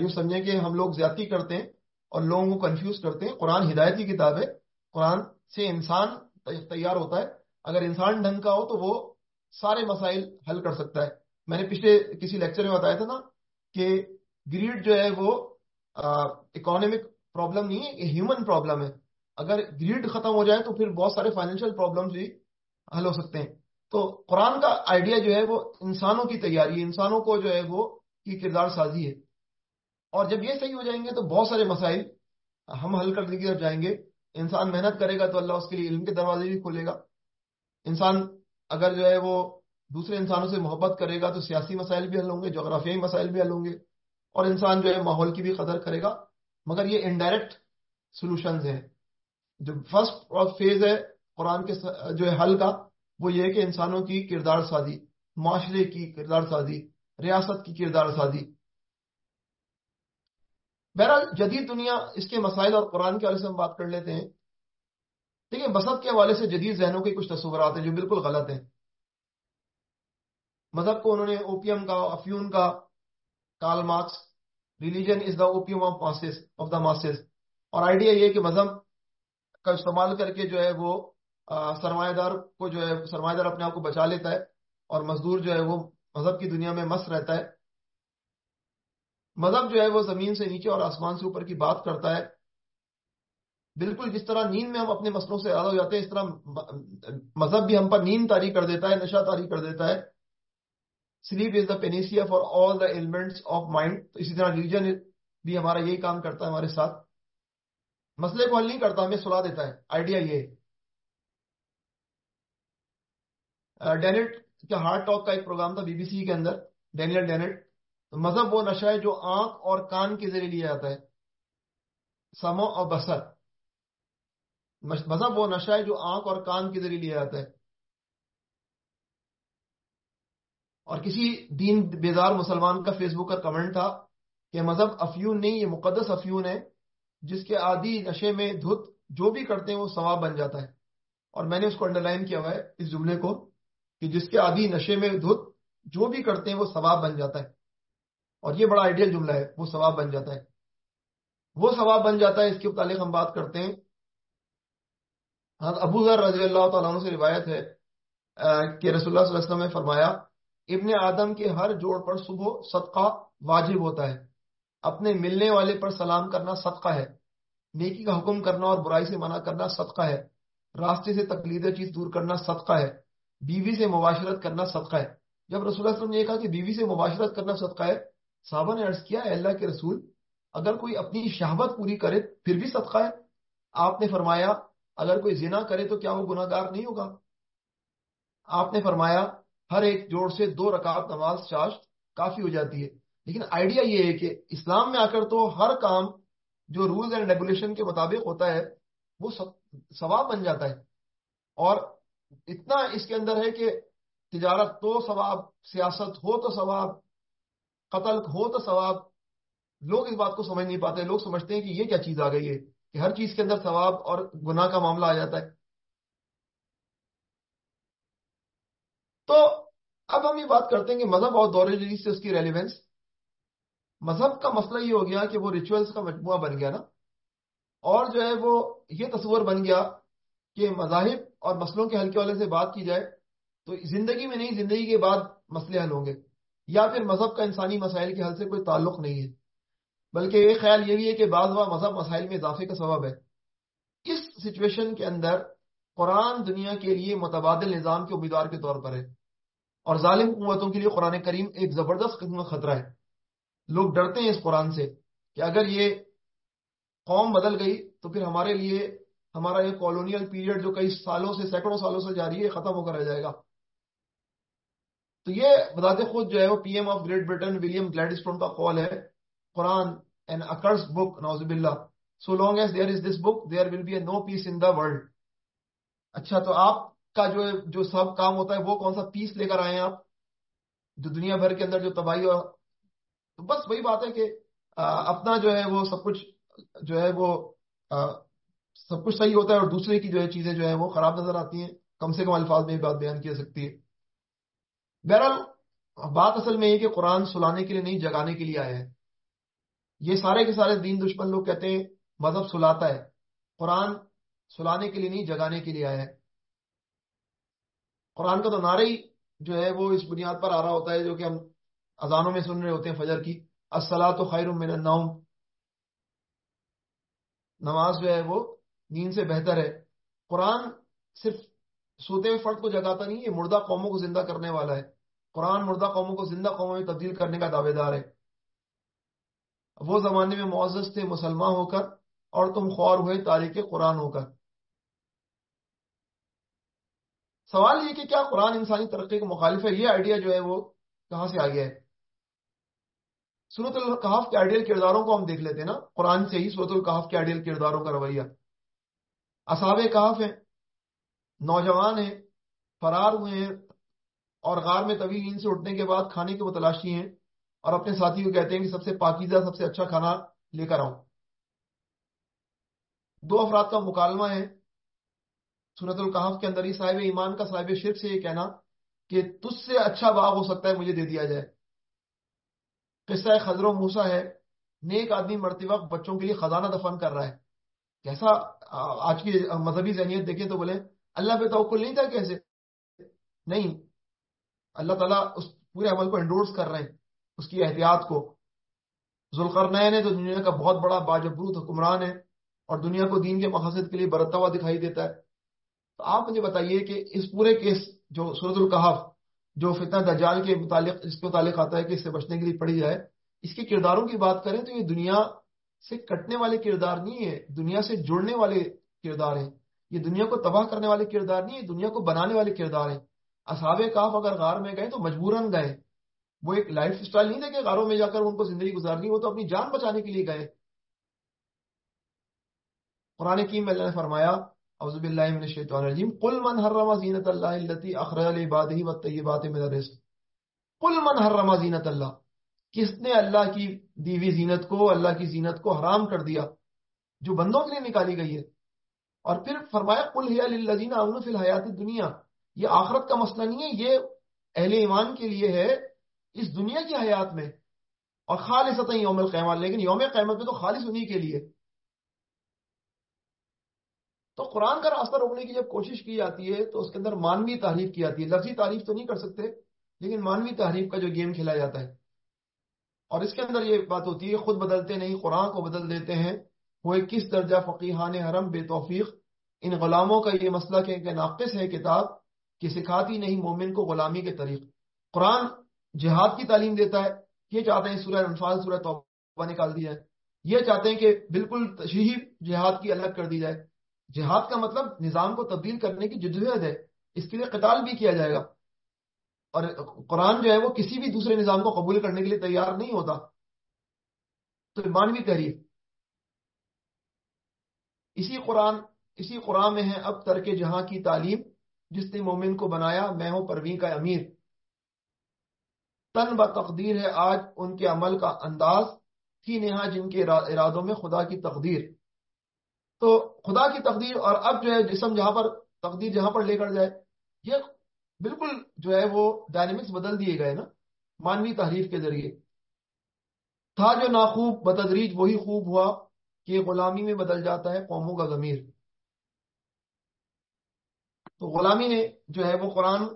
یوں سمجھیں کہ ہم لوگ زیادتی کرتے ہیں اور لوگوں کو کنفیوز کرتے ہیں۔ قرآن ہدایت کی کتاب ہے۔ قرآن سے انسان تیار ہوتا ہے۔ اگر انسان ڈھنگ کا ہو تو وہ سارے مسائل حل کر سکتا ہے۔ میں نے پچھلے کسی لیکچر میں بتایا تھا نا کہ گریڈ جو ہے وہ اکانومک پرابلم نہیں ہے، یہ ہیومن پرابلم ہے۔ اگر گریڈ ختم ہو جائے تو پھر بہت سارے فائنینشیل پرابلم بھی حل ہو سکتے ہیں۔ تو قرآن کا آئیڈیا جو ہے وہ انسانوں کی تیاری ہے، انسانوں کو جو ہے وہ کی کردار سازی ہے۔ اور جب یہ صحیح ہو جائیں گے تو بہت سارے مسائل ہم حل کرنے کی طرف جائیں گے۔ انسان محنت کرے گا تو اللہ اس کے لیے علم کے دروازے بھی کھولے گا۔ انسان اگر جو ہے وہ دوسرے انسانوں سے محبت کرے گا تو سیاسی مسائل بھی حل ہوں گے، جغرافیائی مسائل بھی حل ہوں گے۔ اور انسان جو ہے ماحول کی بھی قدر کرے گا۔ مگر یہ انڈائریکٹ سولوشنز ہیں۔ جو فرسٹ فیز ہے قرآن کے جو ہے حل کا وہ یہ کہ انسانوں کی کردار سازی، معاشرے کی کردار سازی، ریاست کی کردار سازی۔ بہرحال جدید دنیا اس کے مسائل اور قرآن کے حوالے سے ہم بات کر لیتے ہیں۔ دیکھیے مذہب کے حوالے سے جدید ذہنوں کے کچھ تصورات ہیں جو بالکل غلط ہیں۔ مذہب کو انہوں نے اوپیم کا، افیون کا Karl Marx, religion is the opium of masses, of the masses. اور آئیڈیا یہ کہ مذہب کا استعمال کر کے جو ہے وہ سرمایہ دار کو جو ہے، سرمایہ دار اپنے آپ کو بچا لیتا ہے اور مزدور جو ہے وہ مذہب کی دنیا میں مست رہتا ہے۔ مذہب جو ہے وہ زمین سے نیچے اور آسمان سے اوپر کی بات کرتا ہے۔ بالکل جس طرح نیند میں ہم اپنے مسئلوں سے زیادہ ہو جاتے ہیں، اس طرح مذہب بھی ہم پر نیند تاری کر دیتا ہے، نشہ تاری کر دیتا ہے۔ Sleep is the panacea for all the ailments of mind تو اسی طرح ریلیجن بھی ہمارا یہی کام کرتا ہے ہمارے ساتھ۔ مسئلے کو حل نہیں کرتا، ہمیں سلا دیتا ہے۔ آئیڈیا یہ ڈینٹ کا ہارٹ ٹاک کا ایک پروگرام تھا بی بی سی کے اندر، ڈینیل ڈینٹ مذہب وہ نشہ ہے جو آنکھ اور کان کے ذریعے لیا جاتا ہے۔ سمو اور بسر۔ مذہب وہ نشہ ہے جو آنکھ اور کان کے ذریعے لیا جاتا ہے۔ اور کسی دین بیدار مسلمان کا فیس بک کا کمنٹ تھا کہ مذہب افیون نہیں، یہ مقدس افیون ہے، جس کے عادی نشے میں دھت جو بھی کرتے ہیں وہ ثواب بن جاتا ہے۔ اور میں نے اس کو انڈر لائن کیا ہوا ہے اس جملے کو۔ کہ جس کے عادی نشے میں دھت جو بھی کرتے ہیں وہ ثواب بن جاتا ہے۔ اور یہ بڑا آئیڈیل جملہ ہے، وہ ثواب بن جاتا ہے۔ وہ ثواب بن جاتا ہے، اس کے متعلق ہم بات کرتے ہیں۔ ابو ذر رضی اللہ تعالیٰ عنہ سے روایت ہے کہ رسول اللہ صلی اللہ علیہ وسلم نے فرمایا، ابن آدم کے ہر جوڑ پر صبح صدقہ واجب ہوتا ہے۔ اپنے ملنے والے پر سلام کرنا صدقہ ہے۔ نیکی کا حکم کرنا اور برائی سے منع کرنا صدقہ ہے۔ راستے سے تقلید چیز دور کرنا صدقہ ہے۔ بیوی سے مباشرت کرنا صدقہ ہے۔ جب رسول اللہ علیہ وسلم نے یہ کہا کہ بیوی سے مباشرت کرنا صدقہ ہے، صحابہ نے عرض کیا اللہ کے رسول، اگر کوئی اپنی شہبت پوری کرے پھر بھی صدقہ ہے۔ آپ نے فرمایا، اگر کوئی زنا کرے تو کیا وہ گناہ گار نہیں ہوگا؟ آپ نے فرمایا، ہر ایک جوڑ سے دو رکعت نماز چاشت کافی ہو جاتی ہے۔ لیکن آئیڈیا یہ ہے کہ اسلام میں آ کر تو ہر کام جو رولز اینڈ ریگولیشن کے مطابق ہوتا ہے، وہ ثواب بن جاتا ہے۔ اور اتنا اس کے اندر ہے کہ تجارت تو ثواب، سیاست ہو تو ثواب، قتل ہو تو ثواب۔ لوگ اس بات کو سمجھ نہیں پاتے، لوگ سمجھتے ہیں کہ یہ کیا چیز آ گئی ہے کہ ہر چیز کے اندر ثواب اور گناہ کا معاملہ آ جاتا ہے۔ تو اب ہم یہ بات کرتے ہیں کہ مذہب اور دور جدید سے اس کی ریلیونس مذہب کا مسئلہ یہ ہو گیا کہ وہ ریچولس کا مجموعہ بن گیا نا۔ اور جو ہے وہ یہ تصور بن گیا کہ مذاہب اور مسئلوں کے حل کے والے سے بات کی جائے تو زندگی میں نہیں، زندگی کے بعد مسئلے حل ہوں گے۔ یا پھر مذہب کا انسانی مسائل کے حل سے کوئی تعلق نہیں ہے۔ بلکہ یہ خیال یہ بھی ہے کہ بعض بار مذہب مسائل میں اضافے کا سبب ہے۔ اس سچویشن کے اندر قرآن دنیا کے لیے متبادل نظام کے امیدوار کے طور پر ہے؟ اور ظالم قوتوں کے لیے قرآن کریم ایک زبردست قسم کا خطرہ ہے۔ لوگ ڈرتے ہیں اس قرآن سے کہ اگر یہ قوم بدل گئی تو پھر ہمارے لیے ہمارا یہ کالونیل پیریڈ جو کئی سالوں سے سینکڑوں سالوں سے جاری ہے ختم ہو کر رہ جائے گا تو یہ بتاتے خود جو ہے وہ P M of Great Britain William Gladstone کا کال ہے قرآن an accursed book, nauzubillah. So long as there is this book, there will be a no peace in the world. اچھا تو آپ کا جو جو سب کام ہوتا ہے وہ کون سا پیس لے کر آئے ہیں آپ جو دنیا بھر کے اندر جو تباہی اور تو بس وہی بات ہے کہ اپنا جو ہے وہ سب کچھ جو ہے وہ سب کچھ صحیح ہوتا ہے اور دوسرے کی جو ہے چیزیں جو ہے وہ خراب نظر آتی ہیں، کم سے کم الفاظ میں بات بیان کی جا سکتی ہے۔ بہرحال، بات اصل میں یہ کہ قرآن سلانے کے لیے نہیں، جگانے کے لیے آیا ہے۔ یہ سارے کے سارے دین دشمن لوگ کہتے ہیں، مذہب سلاتا ہے۔ قرآن سلانے کے لیے نہیں، جگانے کے لیے آیا ہے۔ قرآن کا تو نعرہ ہی جو ہے وہ اس بنیاد پر آ رہا ہوتا ہے جو کہ ہم اذانوں میں سن رہے ہوتے ہیں فجر کی۔ السلام تو خیر من النوم۔ نماز جو ہے وہ نیند سے بہتر ہے۔ قرآن صرف سوتے ہوئے فرد کو جگاتا نہیں، یہ مردہ قوموں کو زندہ کرنے والا ہے۔ قرآن مردہ قوموں کو زندہ قوموں میں تبدیل کرنے کا دعوے دار ہے۔ وہ زمانے میں معزز تھے، مسلمان ہو کر، اور تم خوار ہوئے تاریخ قرآن ہو کر۔ سوال یہ کہ کیا قرآن انسانی ترقی کو مخالف ہے؟ یہ آئیڈیا جو ہے وہ کہاں سے آ گیا ہے؟ سورت القحف کے آئیڈیل کرداروں کو ہم دیکھ لیتے ہیں نا۔ قرآن سے ہی سورت القحف کے آئیڈیل کرداروں کا رویہ۔ اصحاب کہف ہیں، نوجوان ہیں، فرار ہوئے ہیں اور غار میں طویل نیند سے اٹھنے کے بعد کھانے کی وہ تلاشی ہیں اور اپنے ساتھی کو کہتے ہیں کہ سب سے پاکیزہ، سب سے اچھا کھانا لے کر آؤں۔ دو افراد کا مکالمہ ہے۔ سورت القحف کے اندر ہی صاحب ایمان کا صاحب شرک سے یہ کہنا کہ تجھ سے اچھا باغ ہو سکتا ہے، مجھے دے دیا جائے۔ قصہ خضر و موسا ہے۔ نیک آدمی مرتے وقت بچوں کے لیے خزانہ دفن کر رہا ہے۔ کیسا آج کی مذہبی ذہنیت دیکھیں تو بولے، اللہ پہ توقل نہیں تھا کیسے؟ نہیں۔ اللہ تعالیٰ اس پورے عمل کو انڈورس کر رہے ہیں، اس کی احتیاط کو۔ ذوالقر ہے تو دنیا کا بہت بڑا باجبروت حکمران ہے اور دنیا کو دین کے مقاصد کے لیے برتا ہوا دکھائی دیتا ہے۔ تو آپ مجھے بتائیے کہ اس پورے کیس جو سورت القحف، جو فتنہ دجال کے متعلق، اس کے متعلق آتا ہے کہ اس سے بچنے کے لیے پڑھی جائے، اس کے کرداروں کی بات کریں تو یہ دنیا سے کٹنے والے کردار نہیں ہے دنیا سے جڑنے والے کردار ہیں۔ یہ دنیا کو تباہ کرنے والے کردار نہیں ہے دنیا کو بنانے والے کردار ہیں۔ اصحاب کاف اگر غار میں گئے تو مجبوراً گئے۔ وہ ایک لائف اسٹائل نہیں تھا کہ غاروں میں جا کر ان کو زندگی گزارنی وہ تو اپنی جان بچانے کے لیے گئے۔ قرآن کی میں اللہ نے فرمایا، اعوذ باللہ من الشیطان الرجیم، قل من حرم زینت اللہ التي اخرج لعباده والطیبات من الرزق۔ قل من حرم زینت اللہ۔ کس نے اللہ کی دیوی زینت کو، اللہ کی زینت کو حرام کر دیا؟ جو بندوں کے لیے نکالی گئی ہے۔ اور پھر فرمایا، قل ہی للذین آمنوا فی الحیات الدنیا یہ آخرت کا مسئلہ نہیں ہے، یہ اہل ایمان کے لیے ہے اس دنیا کی حیات میں۔ اور خالص یوم القیامہ لیکن یوم قیامت میں تو خالص انہی کے لیے۔ تو قرآن کا راستہ روکنے کی جب کوشش کی جاتی ہے، تو اس کے اندر مانوی تعریف کی جاتی ہے۔ لفظی تعریف تو نہیں کر سکتے، لیکن مانوی تعریف کا جو گیم کھیلا جاتا ہے۔ اور اس کے اندر یہ بات ہوتی ہے خود بدلتے نہیں، قرآن کو بدل دیتے ہیں۔ وہ کس درجہ فقیحان حرم بے توفیق؟ ان غلاموں کا یہ مسئلہ کہ ناقص ہے کتاب کہ سکھاتی نہیں مومن کو غلامی کے طریق۔ قرآن جہاد کی تعلیم دیتا ہے۔ یہ چاہتے ہیں سورہ انفال، سورہ توبہ نکال دی جائے۔ یہ چاہتے ہیں کہ بالکل تشہی جہاد کی الگ کر دی جائے۔ جہاد کا مطلب نظام کو تبدیل کرنے کی جدوجہد ہے۔ اس کے لیے قتال بھی کیا جائے گا۔ اور قرآن جو ہے وہ کسی بھی دوسرے نظام کو قبول کرنے کے لیے تیار نہیں ہوتا۔ تو مانوی تحریر اسی قرآن اسی قرآن میں ہے اب ترک جہاں کی تعلیم۔ جس نے مومن کو بنایا، میں ہوں پروین کا امیر۔ تن ب تقدیر ہے آج ان کے عمل کا انداز۔ تھی نہا جن کے ارادوں میں خدا کی تقدیر۔ تو خدا کی تقدیر اور اب جو ہے جسم جہاں پر، تقدیر جہاں پر لے کر جائے، یہ بالکل جو ہے وہ ڈائنمکس بدل دیے گئے نا، مانوی تحریف کے ذریعے۔ تھا جو ناخوب، بتدریج وہی خوب ہوا کہ غلامی میں بدل جاتا ہے قوموں کا ضمیر۔ تو غلامی نے جو ہے وہ قرآن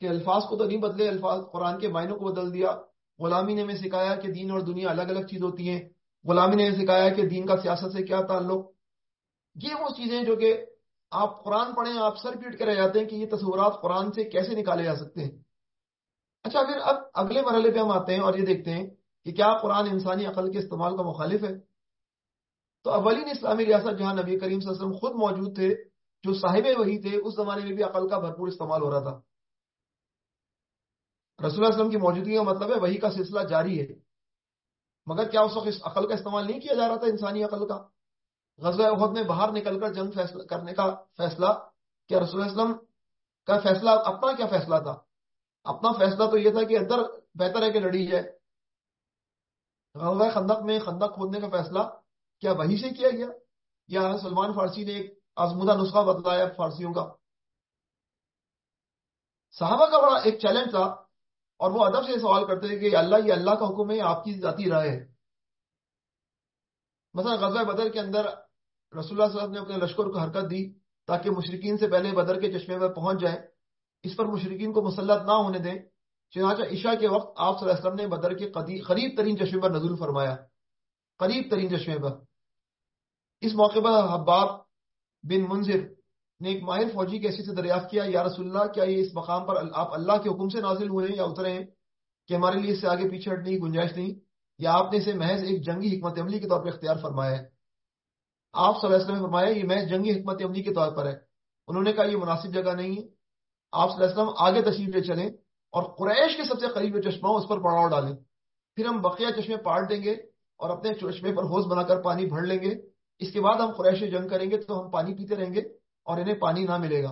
کے الفاظ کو تو نہیں بدلے، الفاظ قرآن کے معنوں کو بدل دیا۔ غلامی نے ہمیں سکھایا کہ دین اور دنیا الگ الگ چیز ہوتی ہیں۔ غلامی نے سکھایا کہ دین کا سیاست سے کیا تعلق۔ یہ وہ چیزیں جو کہ آپ قرآن پڑھیں، آپ سر پیٹ کے رہ جاتے ہیں کہ یہ تصورات قرآن سے کیسے نکالے جا سکتے ہیں؟ اچھا پھر اب اگلے مرحلے پہ ہم آتے ہیں اور یہ دیکھتے ہیں کہ کیا قرآن انسانی عقل کے استعمال کا مخالف ہے؟ تو اولین اسلامی ریاست جہاں نبی کریم صلی اللہ علیہ وسلم خود موجود تھے، جو صاحب وہی تھے، اس زمانے میں بھی عقل کا بھرپور استعمال ہو رہا تھا۔ رسول اللہ وسلم کی موجودگی کا مطلب ہے وہی کا سلسلہ جاری ہے۔ مگر کیا اس وقت اس عقل کا استعمال نہیں کیا جا رہا تھا انسانی عقل کا؟ غزوہ عہد میں باہر نکل کر جنگ فیصلہ کرنے کا فیصلہ کیا؟ رسول وسلم کا فیصلہ اپنا کیا فیصلہ تھا؟ اپنا فیصلہ تو یہ تھا کہ ادھر بہتر ہے کہ لڑی جائے غزوہ خندق میں خندق کھودنے کا فیصلہ کیا وہی سے کیا گیا؟ یا سلمان فارسی نے ایک آزمودہ نسخہ بتلایا فارسیوں کا؟ صحابہ کا بڑا ایک چیلنج تھا اور وہ ادب سے سوال کرتے تھے کہ اللہ، یہ اللہ کا حکم ہے، آپ کی ذاتی رائے ہے۔ مثلا غزوہ بدر کے اندر رسول اللہ صلی اللہ علیہ وسلم نے اپنے لشکر کو حرکت دی تاکہ مشرقین سے پہلے بدر کے چشمے پر پہنچ جائیں۔ اس پر مشرقین کو مسلط نہ ہونے دیں۔ چنانچہ عشاء کے وقت آپ صلی اللہ علیہ وسلم نے بدر کے قریب ترین چشمے پر نزول فرمایا۔ قریب ترین چشمے پر۔ اس موقع پر حباب بن منظر نے ایک ماہر فوجی کیسی سے دریافت کیا، یا رسول اللہ، کیا یہ اس مقام پر آپ اللہ کے حکم سے نازل ہوئے ہیں یا اترے ہیں؟ کہ ہمارے لیے اس سے آگے پیچھے ہٹنے کی گنجائش نہیں؟ یا آپ نے اسے محض ایک جنگی حکمت عملی کے طور پر اختیار فرمایا ہے؟ آپ صلی اللہ علیہ وسلم نے فرمایا، یہ محض جنگی حکمت عملی کے طور پر ہے۔ انہوں نے کہا، یہ مناسب جگہ نہیں ہے۔ آپ صلی اللہ علیہ وسلم آگے تشریف لے چلیں اور قریش کے سب سے قریب جو چشمہ اس پر پڑاؤ ڈالیں۔ پھر ہم بقیہ چشمے پاٹ دیں گے اور اپنے چشمے پر ہوش بنا کر پانی بھر لیں گے۔ اس کے بعد ہم قریش جنگ کریں گے تو ہم پانی پیتے رہیں گے اور انہیں پانی نہ ملے گا۔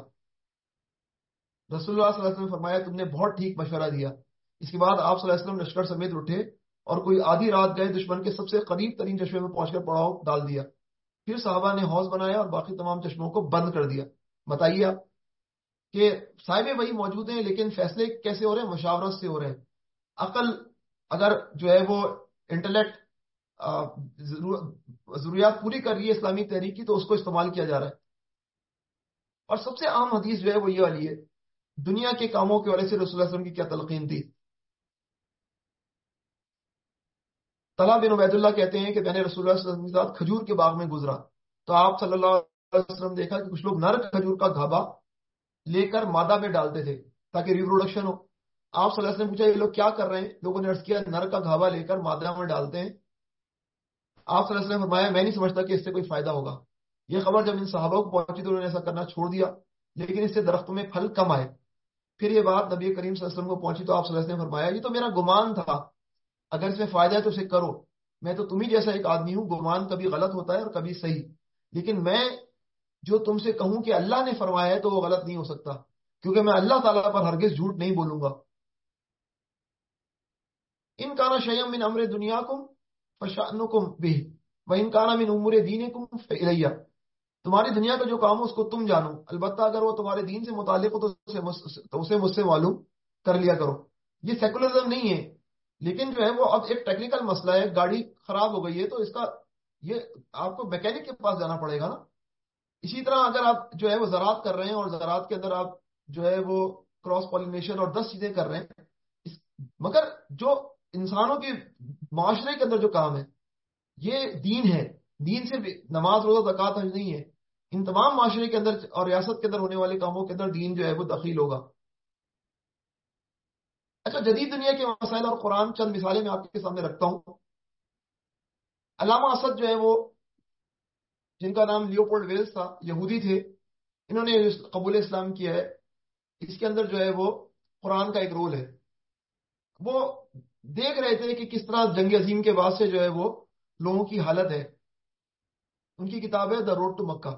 رسول اللہ صلی اللہ علیہ وسلم نے فرمایا، تم نے بہت ٹھیک مشورہ دیا۔ اس کے بعد آپ صلی اللہ علیہ وسلم لشکر سمیت اٹھے اور کوئی آدھی رات گئے دشمن کے سب سے قریب ترین چشمے میں پہنچ کر پڑاؤ ڈال دیا۔ پھر صحابہ نے حوض بنایا اور باقی تمام چشموں کو بند کر دیا۔ بتائیے آپ کہ صاحب وہی موجود ہیں لیکن فیصلے کیسے ہو رہے ہیں؟ مشاورت سے ہو رہے ہیں۔ عقل اگر جو ہے وہ انٹلیکٹ ضروریات پوری کر رہی ہے اسلامی تحریک کی تو اس کو استعمال کیا جا رہا ہے۔ اور سب سے عام حدیث جو ہے وہ یہ والی ہے، دنیا کے کاموں کے والے سے رسول اللہ علیہ وسلم کی کیا تلقین تھی؟ طلحہ بن عبید اللہ کہتے ہیں کہ میں نے رسول اللہ صلی اللہ علیہ وسلم کے ساتھ کھجور کے باغ میں گزرا۔ تو آپ صلی اللہ علیہ وسلم دیکھا کہ کچھ لوگ نر کھجور کا گھابا لے کر مادہ میں ڈالتے تھے تاکہ ریپروڈکشن ہو۔ آپ صلی اللہ علیہ وسلم پوچھا، یہ لوگ کیا کر رہے ہیں؟ لوگوں نے کیا نر کا گھابا لے کر مادہ میں ڈالتے ہیں۔ آپ صلی اللہ علیہ وسلم فرمایا، میں نہیں سمجھتا کہ اس سے کوئی فائدہ ہوگا۔ یہ خبر جب ان صحابہ کو پہنچی تو انہوں نے ایسا کرنا چھوڑ دیا، لیکن اس سے درختوں میں پھل کم آئے۔ پھر یہ بات نبی کریم صلی اللہ علیہ وسلم کو پہنچی تو آپ صلی اللہ علیہ وسلم نے فرمایا، یہ تو میرا گمان تھا۔ اگر اس میں فائدہ ہے تو اسے کرو۔ میں تو تمہیں جیسا ایک آدمی ہوں، گمان کبھی غلط ہوتا ہے اور کبھی صحیح۔ لیکن میں جو تم سے کہوں کہ اللہ نے فرمایا ہے تو وہ غلط نہیں ہو سکتا، کیونکہ میں اللہ تعالیٰ پر ہرگز جھوٹ نہیں بولوں گا۔ ان کا نا شیم من امر دنیا کم فشان کم بھی وہ ان کا نا من عمر دین کم فلیا تمہاری دنیا کا جو کام ہو اس کو تم جانو۔ البتہ اگر وہ تمہارے دین سے متعلق ہو تو اسے مجھ سے معلوم کر لیا کرو۔ یہ سیکولرزم نہیں ہے۔ لیکن جو ہے وہ اب ایک ٹیکنیکل مسئلہ ہے، گاڑی خراب ہو گئی ہے، تو اس کا یہ آپ کو میکینک کے پاس جانا پڑے گا نا۔ اسی طرح اگر آپ جو ہے وہ زراعت کر رہے ہیں اور زراعت کے اندر آپ جو ہے وہ کراس پالینیشن اور دس چیزیں کر رہے ہیں مگر جو انسانوں کے معاشرے کے اندر جو کام ہے، یہ دین ہے۔ دین سے نماز، روزہ زکات حج نہیں ہے۔ ان تمام معاشرے کے اندر اور ریاست کے اندر ہونے والے کاموں کے اندر دین جو ہے وہ دخیل ہوگا۔ اچھا جدید دنیا کے مسائل اور قرآن چند مثالیں میں آپ کے سامنے رکھتا ہوں۔ علامہ اسد جو ہے وہ، جن کا نام لیوپولڈ ویلز تھا، یہودی تھے، انہوں نے قبول اسلام کیا ہے۔ اس کے اندر جو ہے وہ قرآن کا ایک رول ہے۔ وہ دیکھ رہے تھے کہ کس طرح جنگ عظیم کے بعد سے جو ہے وہ لوگوں کی حالت ہے۔ ان کی کتاب ہے دا روڈ ٹو مکہ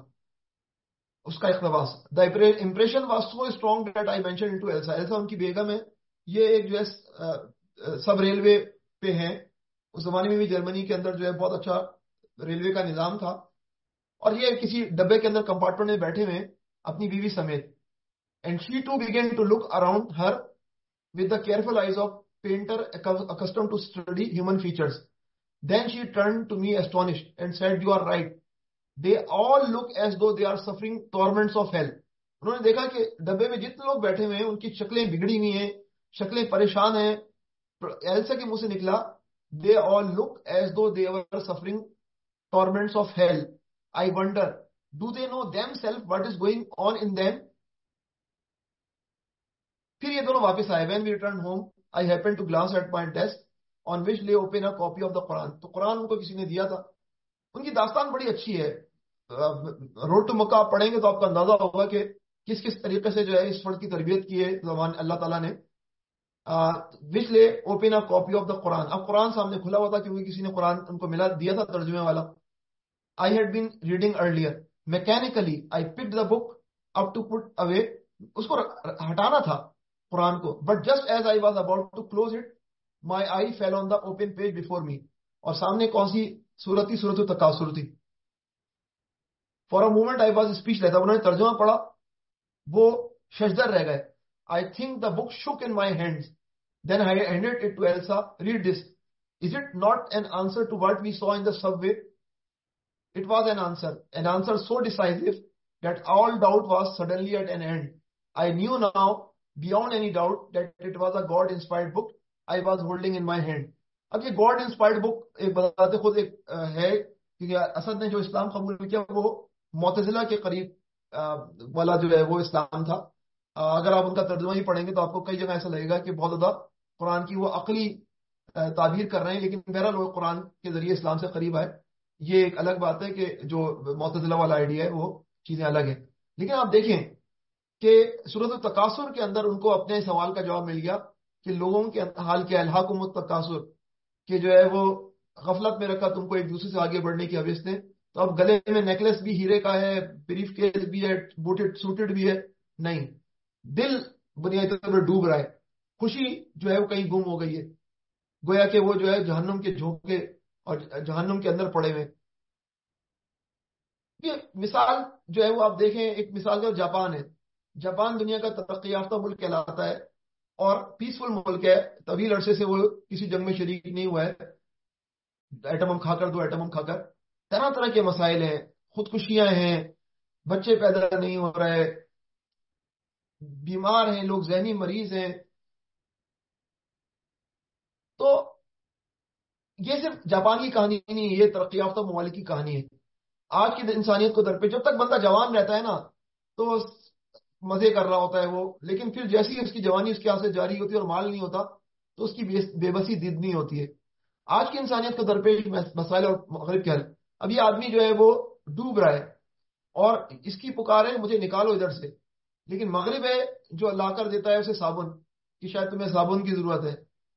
اس کا اقتباس the impression was so strong that I mention ان کی بیگم ہے۔ یہ ایک جو ہے سب ریلوے پہ ہیں۔ اس زمانے میں بھی جرمنی کے اندر جو ہے بہت اچھا ریلوے کا نظام تھا۔ اور یہ کسی ڈبے کے اندر کمپارٹمنٹ میں بیٹھے ہوئے اپنی بیوی سمیت۔ And she too began to look around her with the careful eyes of painter accustomed to study human features then she turn to me astonish and said you are right they all look as though they are suffering torments of health انہوں نے دیکھا کہ ڈبے میں جتنے لوگ بیٹھے ہوئے ہیں، ان کی شکلیں بگڑی ہوئی ہیں۔ شکلیں پریشان ہیں۔ ایلسا کے منہ سے نکلا they all look as though they are suffering torments of health I wonder do they know themselves what is going on in them پھر یہ دونوں واپس آئے۔ When we return home I happen to glance at my desk on which lay open a copy of the Quran تو Quran ان کو کسی نے دیا تھا۔ ان کی داستان بڑی اچھی ہے۔ روڈ ٹو مکہ آپ پڑھیں گے تو آپ کا اندازہ ہوگا کہ کس کس طریقے سے جو ہے اس فرد کی تربیت کی ہے۔ زبان اللہ تعالیٰ نے lay open a copy of the Quran اب قرآن سامنے کھلا ہوا تھا کیونکہ کسی نے قرآن ان کو ملا دیا تھا ترجمے والا. I had been reading earlier mechanically I pick the book up to put away اس کو ہٹانا تھا قرآن کو. But just as I was about to close it my eye fell on the open page before me اور سامنے کون سی صورت تھی؟ صورت تقاصر تھی. For a moment I was speechless انہوں نے ترجمہ پڑھا. وہ شجدر رہ گئے. آئی think the book shook in my hand then I handed it to Elsa read this is it not an answer to what we saw in subway it was an answer an answer so decisive that all doubt was suddenly at an end I knew now beyond any doubt that it was a God inspired book I was holding in my hand اب یہ God inspired بک ایک بتاتے خود ایک ہے، کیونکہ اسد نے جو اسلام قبول کیا وہ معتزلہ کے قریب والا جو ہے وہ اسلام تھا۔ اگر آپ ان کا ترجمہ ہی پڑھیں گے تو آپ کو کئی جگہ ایسا لگے گا کہ بہت زیادہ قرآن کی وہ عقلی تعبیر کر رہے ہیں، لیکن بہرحال وہ قرآن کے ذریعے اسلام سے قریب آئے۔ یہ ایک الگ بات ہے کہ جو معتزلہ والا آئیڈیا ہے، وہ چیزیں الگ ہیں۔ لیکن آپ دیکھیں کہ صورت التقاصر کے اندر ان کو اپنے سوال کا جواب مل گیا کہ لوگوں کے حال کے الحاق متقاصر کہ جو ہے وہ غفلت میں رکھا، تم کو ایک دوسرے سے آگے بڑھنے کی حوث نے۔ تو اب گلے میں نیکلس بھی، ہیرے کا ہے بریف کیس بھی ہے بوٹڈ سوٹڈ بھی ہے۔ نہیں دل بنیادی طور پر ڈوب رہا ہے۔ خوشی جو ہے وہ کہیں گم ہو گئی ہے۔ گویا کہ وہ جو ہے جہنم کے جھونکے اور جہنم کے اندر پڑے ہوئے۔ یہ مثال جو ہے وہ آپ دیکھیں، ایک مثال جو جاپان ہے۔ جاپان دنیا کا ترقی یافتہ ملک کہلاتا ہے اور پیسفل ملک ہے۔ طویل عرصے سے وہ کسی جنگ میں شریک نہیں ہوا ہے۔ ایٹم کھا کر دو، ایٹم کھا کر۔ طرح طرح کے مسائل ہیں، خودکشیاں ہیں، بچے پیدا نہیں ہو رہے بیمار ہیں، لوگ ذہنی مریض ہیں۔ تو یہ صرف جاپان کی کہانی نہیں یہ ترقی یافتہ ممالک کی کہانی ہے۔ آج کی انسانیت کو درپے جب تک بندہ جوان رہتا ہے نا، تو مزے کر رہا ہوتا ہے وہ۔ لیکن پھر جیسی اس کی جوانی، اس کے ہاتھ سے جاری ہوتی ہے اور مال نہیں ہوتا، تو اس کی بے بسی ددنی ہوتی ہے۔ آج کی انسانیت کو درپیش مسائل اور مغرب کے حل اب یہ آدمی جو ہے وہ ڈوب رہا ہے اور اس کی پکار ہے مجھے نکالو ادھر سے۔ لیکن مغرب ہے جو لا کر دیتا ہے اسے صابن، کہ شاید تمہیں صابن کی ضرورت ہے۔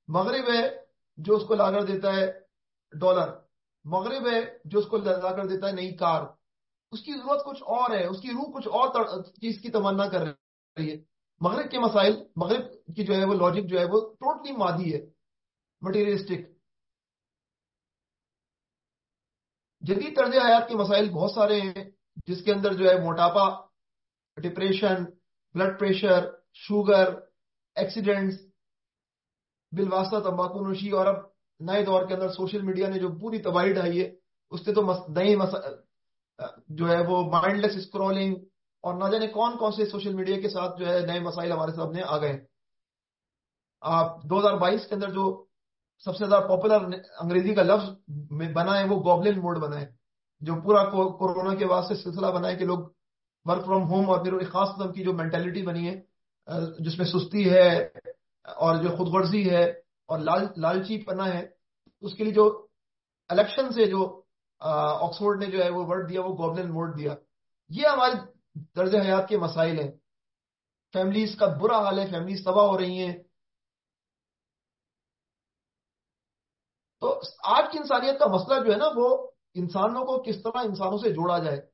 مغرب ہے جو اس کو لا کر دیتا ہے ڈالر۔ مغرب ہے جو اس کو لا کر دیتا ہے نئی کار۔ اس کی ضرورت کچھ اور ہے، اس کی روح کچھ اور چیز کی تمنا کر رہی ہے۔ مغرب کے مسائل، مغرب کی جو ہے وہ لاجک جو ہے وہ ٹوٹلی مادی ہے مٹیریلسٹک جدید طرز حیات کے مسائل بہت سارے ہیں، جس کے اندر جو ہے موٹاپا depression, blood pressure, sugar, accidents بالواسطہ تمباکو نوشی اور اب نئے دور کے اندر سوشل میڈیا نے جو پوری تباہی ڈھائی ہے، اس سے تو نئی جو ہے وہ مائنڈ لیس اسکرولنگ اور نہ جانے کون کون سے سوشل میڈیا کے ساتھ جو ہے نئے مسائل ہمارے سامنے آ گئے آپ دو ہزار بائیس کے اندر جو سب سے زیادہ پاپولر انگریزی کا لفظ بنا ہے وہ گوبلن موڈ بنا ہے، جو پورا کورونا کے بعد سے سلسلہ بنا ہے کہ لوگ ورک فرام ہوم اور پھر ایک خاص قسم کی جو مینٹلٹی بنی ہے جس میں سستی ہے اور جو خود غرضی ہے اور لال، لالچی پنا ہے، اس کے لیے جو الیکشن سے جو آکسفورڈ نے جو ہے وہ ورڈ دیا، وہ گوبلن موڈ دیا۔ یہ ہمارے طرز حیات کے مسائل ہیں۔ فیملیز کا برا حال ہے فیملیز تباہ ہو رہی ہیں۔ تو آج کی انسانیت کا مسئلہ جو ہے نا، وہ انسانوں کو کس طرح انسانوں سے جوڑا جائے۔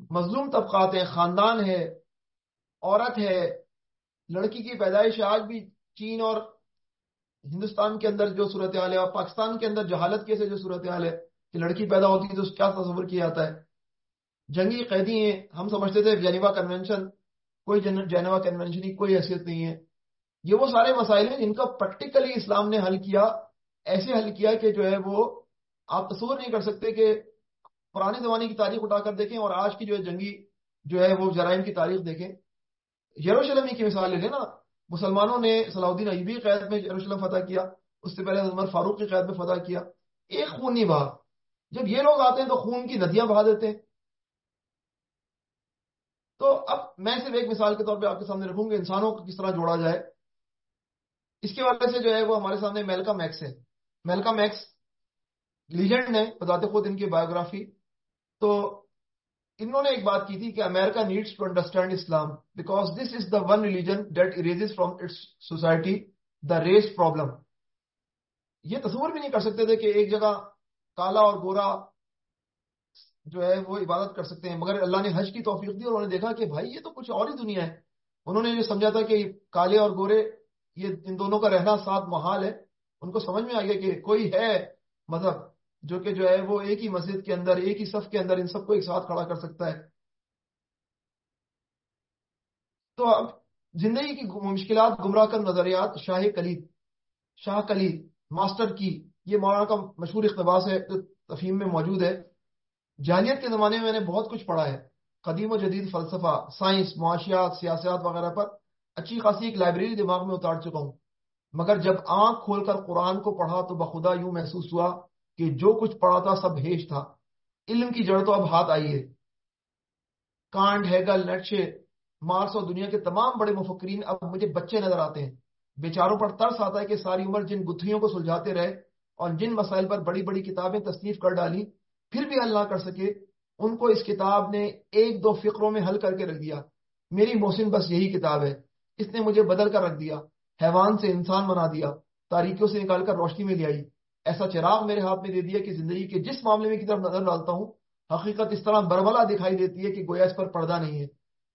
مظلوم طبقات ہیں، خاندان ہے، عورت ہے، لڑکی کی پیدائش آج بھی چین اور ہندوستان کے اندر جو صورتحال ہے اور پاکستان کے اندر جہالت کیسے جو صورتحال ہے کہ لڑکی پیدا ہوتی ہے تو کیا تصور کیا جاتا ہے؟ جنگی قیدی ہیں، ہم سمجھتے تھے جینیوا کنونشن، کوئی جینیوا کنونشن کی کوئی حیثیت نہیں ہے۔ یہ وہ سارے مسائل ہیں جن کا پریکٹیکلی اسلام نے حل کیا، ایسے حل کیا کہ جو ہے وہ آپ تصور نہیں کر سکتے کہ پرانے زمانے کی تاریخ اٹھا کر دیکھیں اور آج کی جو ہے جنگی جو ہے وہ جرائم کی تاریخ دیکھیں۔ یروشلمی کی مثال لے لیں نا مسلمانوں نے صلاح الدین ایبی قید میں یروشلم فتح کیا، اس سے پہلے عمر فاروق کی قید میں فتح کیا۔ ایک خون نہیں بہا جب یہ لوگ آتے ہیں تو خون کی ندیاں بہا دیتے ہیں۔ تو اب میں صرف ایک مثال کے طور پہ آپ کے سامنے رکھوں گا، انسانوں کو کس طرح جوڑا جائے۔ اس کے وجہ سے جو ہے وہ ہمارے سامنے میلکا میکس ہے۔ میلکا میکس لیجنڈ ہے بتاتے خود ان کی بایوگرافی۔ تو انہوں نے ایک بات کی تھی کہ America needs to understand Islam because this is the one religion that arise from its society the race problem یہ تصور بھی نہیں کر سکتے تھے کہ ایک جگہ کالا اور گورا جو ہے وہ عبادت کر سکتے ہیں، مگر اللہ نے حج کی توفیق دی اور انہوں نے دیکھا کہ بھائی یہ تو کچھ اور ہی دنیا ہے۔ انہوں نے یہ سمجھا تھا کہ کالے اور گورے، یہ ان دونوں کا رہنا ساتھ محال ہے۔ ان کو سمجھ میں آ گیا کہ کوئی ہے مذہب۔ جو کہ جو ہے وہ ایک ہی مسجد کے اندر، ایک ہی صف کے اندر ان سب کو ایک ساتھ کھڑا کر سکتا ہے۔ تو اب زندگی کی مشکلات، گمراہ کر نظریات، شاہ کلید شاہ کلید، ماسٹر کی، یہ مولانا کا مشہور اقتباس ہے، جو تفہیم میں موجود ہے۔ جالیت کے زمانے میں میں نے بہت کچھ پڑھا ہے۔ قدیم و جدید فلسفہ، سائنس، معاشیات، سیاست وغیرہ پر اچھی خاصی ایک لائبریری دماغ میں اتار چکا ہوں۔ مگر جب آنکھ کھول کر قرآن کو پڑھا تو بخدا یوں محسوس ہوا کہ جو کچھ پڑھا تھا سب ہیش تھا۔ علم کی جڑ تو اب ہاتھ آئی ہے۔ کانڈ، ہیگل، نٹشے مارس اور دنیا کے تمام بڑے مفکرین اب مجھے بچے نظر آتے ہیں۔ بیچاروں پر ترس آتا ہے کہ ساری عمر جن گتھیوں کو سلجھاتے رہے اور جن مسائل پر بڑی بڑی کتابیں تصنیف کر ڈالی، پھر بھی حل نہ کر سکے۔ ان کو اس کتاب نے ایک دو فکروں میں حل کر کے رکھ دیا۔ میری محسن بس یہی کتاب ہے۔ اس نے مجھے بدل کر رکھ دیا۔ حیوان سے انسان بنا دیا۔ تاریخیوں سے نکال کر روشنی میں لے آئی۔ ایسا چراغ میرے ہاتھ میں دے دیا کہ زندگی کے جس معاملے میں کی طرف نظر ڈالتا ہوں، حقیقت اس طرح برملا دکھائی دیتی ہے کہ گویا اس پر پردہ نہیں ہے۔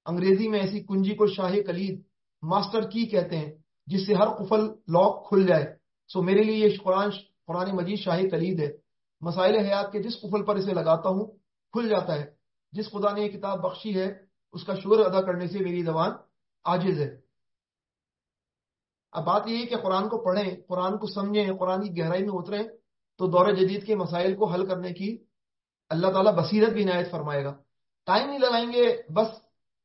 انگریزی میں ایسی کنجی کو شاہ کلید ماسٹر کی کہتے ہیں، جس سے ہر قفل لاک کھل جائے۔ سو میرے لیے یہ قرآن قرآن مجید شاہی کلید ہے۔ مسائل حیات کے جس قفل پر اسے لگاتا ہوں، کھل جاتا ہے۔ جس خدا نے یہ کتاب بخشی ہے، اس کا شور ادا کرنے سے میری زبان عاجز ہے۔ اب بات یہ ہے کہ قرآن کو پڑھیں، قرآن کو سمجھیں، قرآن کی گہرائی میں اتریں تو دور جدید کے مسائل کو حل کرنے کی اللہ تعالیٰ بصیرت بھی عنایت فرمائے گا۔ ٹائم نہیں لگائیں گے، بس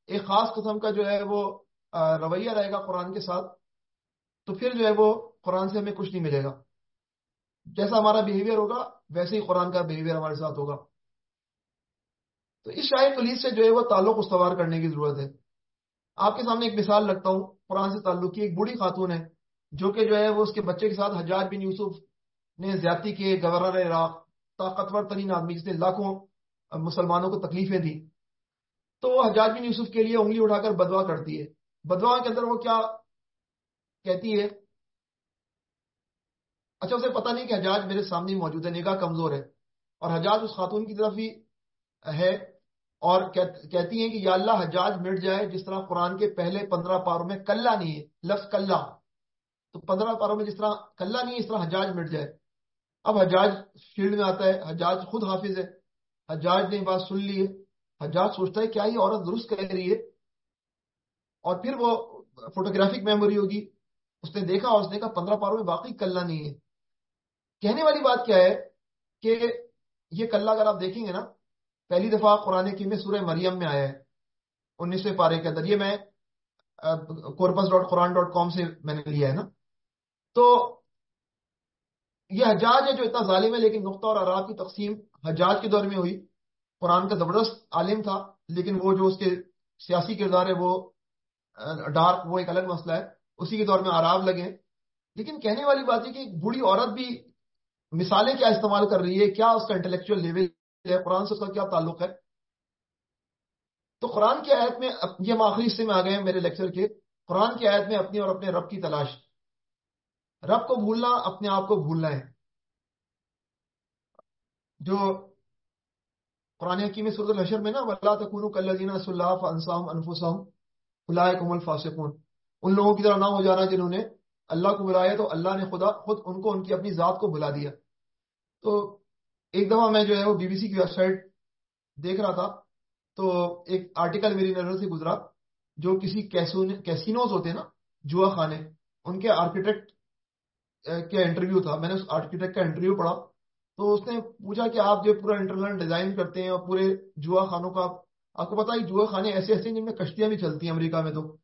ایک خاص قسم کا جو ہے وہ رویہ رہے گا قرآن کے ساتھ، تو پھر جو ہے وہ قرآن سے ہمیں کچھ نہیں ملے گا۔ جیسا ہمارا بیہیویئر ہوگا، ویسے ہی قرآن کا بیہیویئر ہمارے ساتھ ہوگا۔ تو اس شاہی پولیس سے جو ہے وہ تعلق استوار کرنے کی ضرورت ہے۔ آپ کے سامنے ایک مثال رکھتا ہوں۔ قرآن سے تعلق کی ایک بوڑھی خاتون ہے، جو کہ جو ہے وہ اس کے بچے کے ساتھ حجاج بن یوسف نے زیادتی کے گورنر عراق طاقتور ترین آدمی جس نے لاکھوں مسلمانوں کو تکلیفیں دی تو وہ حجاج بن یوسف کے لیے انگلی اٹھا کر بدوا کرتی ہے۔ بدوا کے اندر وہ کیا کہتی ہے؟ اچھا اسے پتا نہیں کہ حجاج میرے سامنے موجود ہے، نگاہ کمزور ہے۔ اور حجاج اس خاتون کی طرف ہی ہے۔ اور کہتی ہیں کہ یا اللہ حجاج مٹ جائے، جس طرح قرآن کے پہلے پندرہ پاروں میں کلّا نہیں ہے، لفظ کلّا۔ تو پندرہ پاروں میں جس طرح کلّا نہیں ہے، اس طرح حجاج مٹ جائے۔ اب حجاج فیلڈ میں آتا ہے، حجاج خود حافظ ہے۔ حجاج نے بات سن لی ہے۔ حجاج سوچتا ہے کیا یہ عورت درست کہہ رہی ہے؟ اور پھر وہ فوٹوگرافک میموری ہوگی۔ اس نے دیکھا اور اس نے کہا پندرہ پاروں میں باقی کلّا نہیں ہے۔ کہنے والی بات کیا ہے کہ یہ کلّا اگر آپ دیکھیں گے نا پہلی دفعہ قرآن کی میں سورہ مریم میں آیا ہے۔ انیسویں پارے کے اندر یہ میں corpus dot Quran dot com سے میں نے لیا ہے نا۔ تو یہ حجاج ہے جو اتنا ظالم ہے، لیکن نقطہ اور عراب کی تقسیم حجاج کے دور میں ہوئی۔ قرآن کا زبردست عالم تھا، لیکن وہ جو اس کے سیاسی کردار ہے، وہ ڈارک وہ ایک الگ مسئلہ ہے۔ اسی کے دور میں آراب لگے لیکن کہنے والی بات ہے کہ بوڑھی عورت بھی مثالیں کیا استعمال کر رہی ہے؟ کیا اس کا انٹلیکچوئل لیول ہے قرآن سے اس کا کیا تعلق ہے؟ تو قرآن کی آیت میں یہ ہم آخری حصے میں آ گئے ہیں میرے لیکچر کے۔ قرآن کی آیت میں اپنی اور اپنے رب کی تلاش۔ رب کو بھولنا، اپنے آپ کو بھولنا ہے۔ جو قرآن حکیم سرد الحشر میں نا اللہ تکون کلین صلی اللہ انسام انفسم اللہ کم الفاسقون۔ ان لوگوں کی طرح نہ ہو جانا جنہوں نے اللہ کو بلایا تو اللہ نے خدا، خود ان کو، ان کی اپنی ذات کو بلا دیا۔ تو ایک دفعہ میں جو ہے وہ بی بی سی کی ویب سائٹ دیکھ رہا تھا، تو ایک آرٹیکل میری نظر سے گزرا، جو کسی کیسینوز ہوتے نا، جوا خانے، ان کے آرکیٹیکٹ کا انٹرویو تھا۔ میں نے اس آرکیٹیکٹ کا انٹرویو پڑھا۔ تو اس نے پوچھا کہ آپ جو پورا انٹرنل ڈیزائن کرتے ہیں اور پورے جوا خانوں کا آپ کو پتا ہے، جوا خانے ایسے ایسے ہیں جن میں کشتیاں بھی چلتی ہیں امریکہ میں تو۔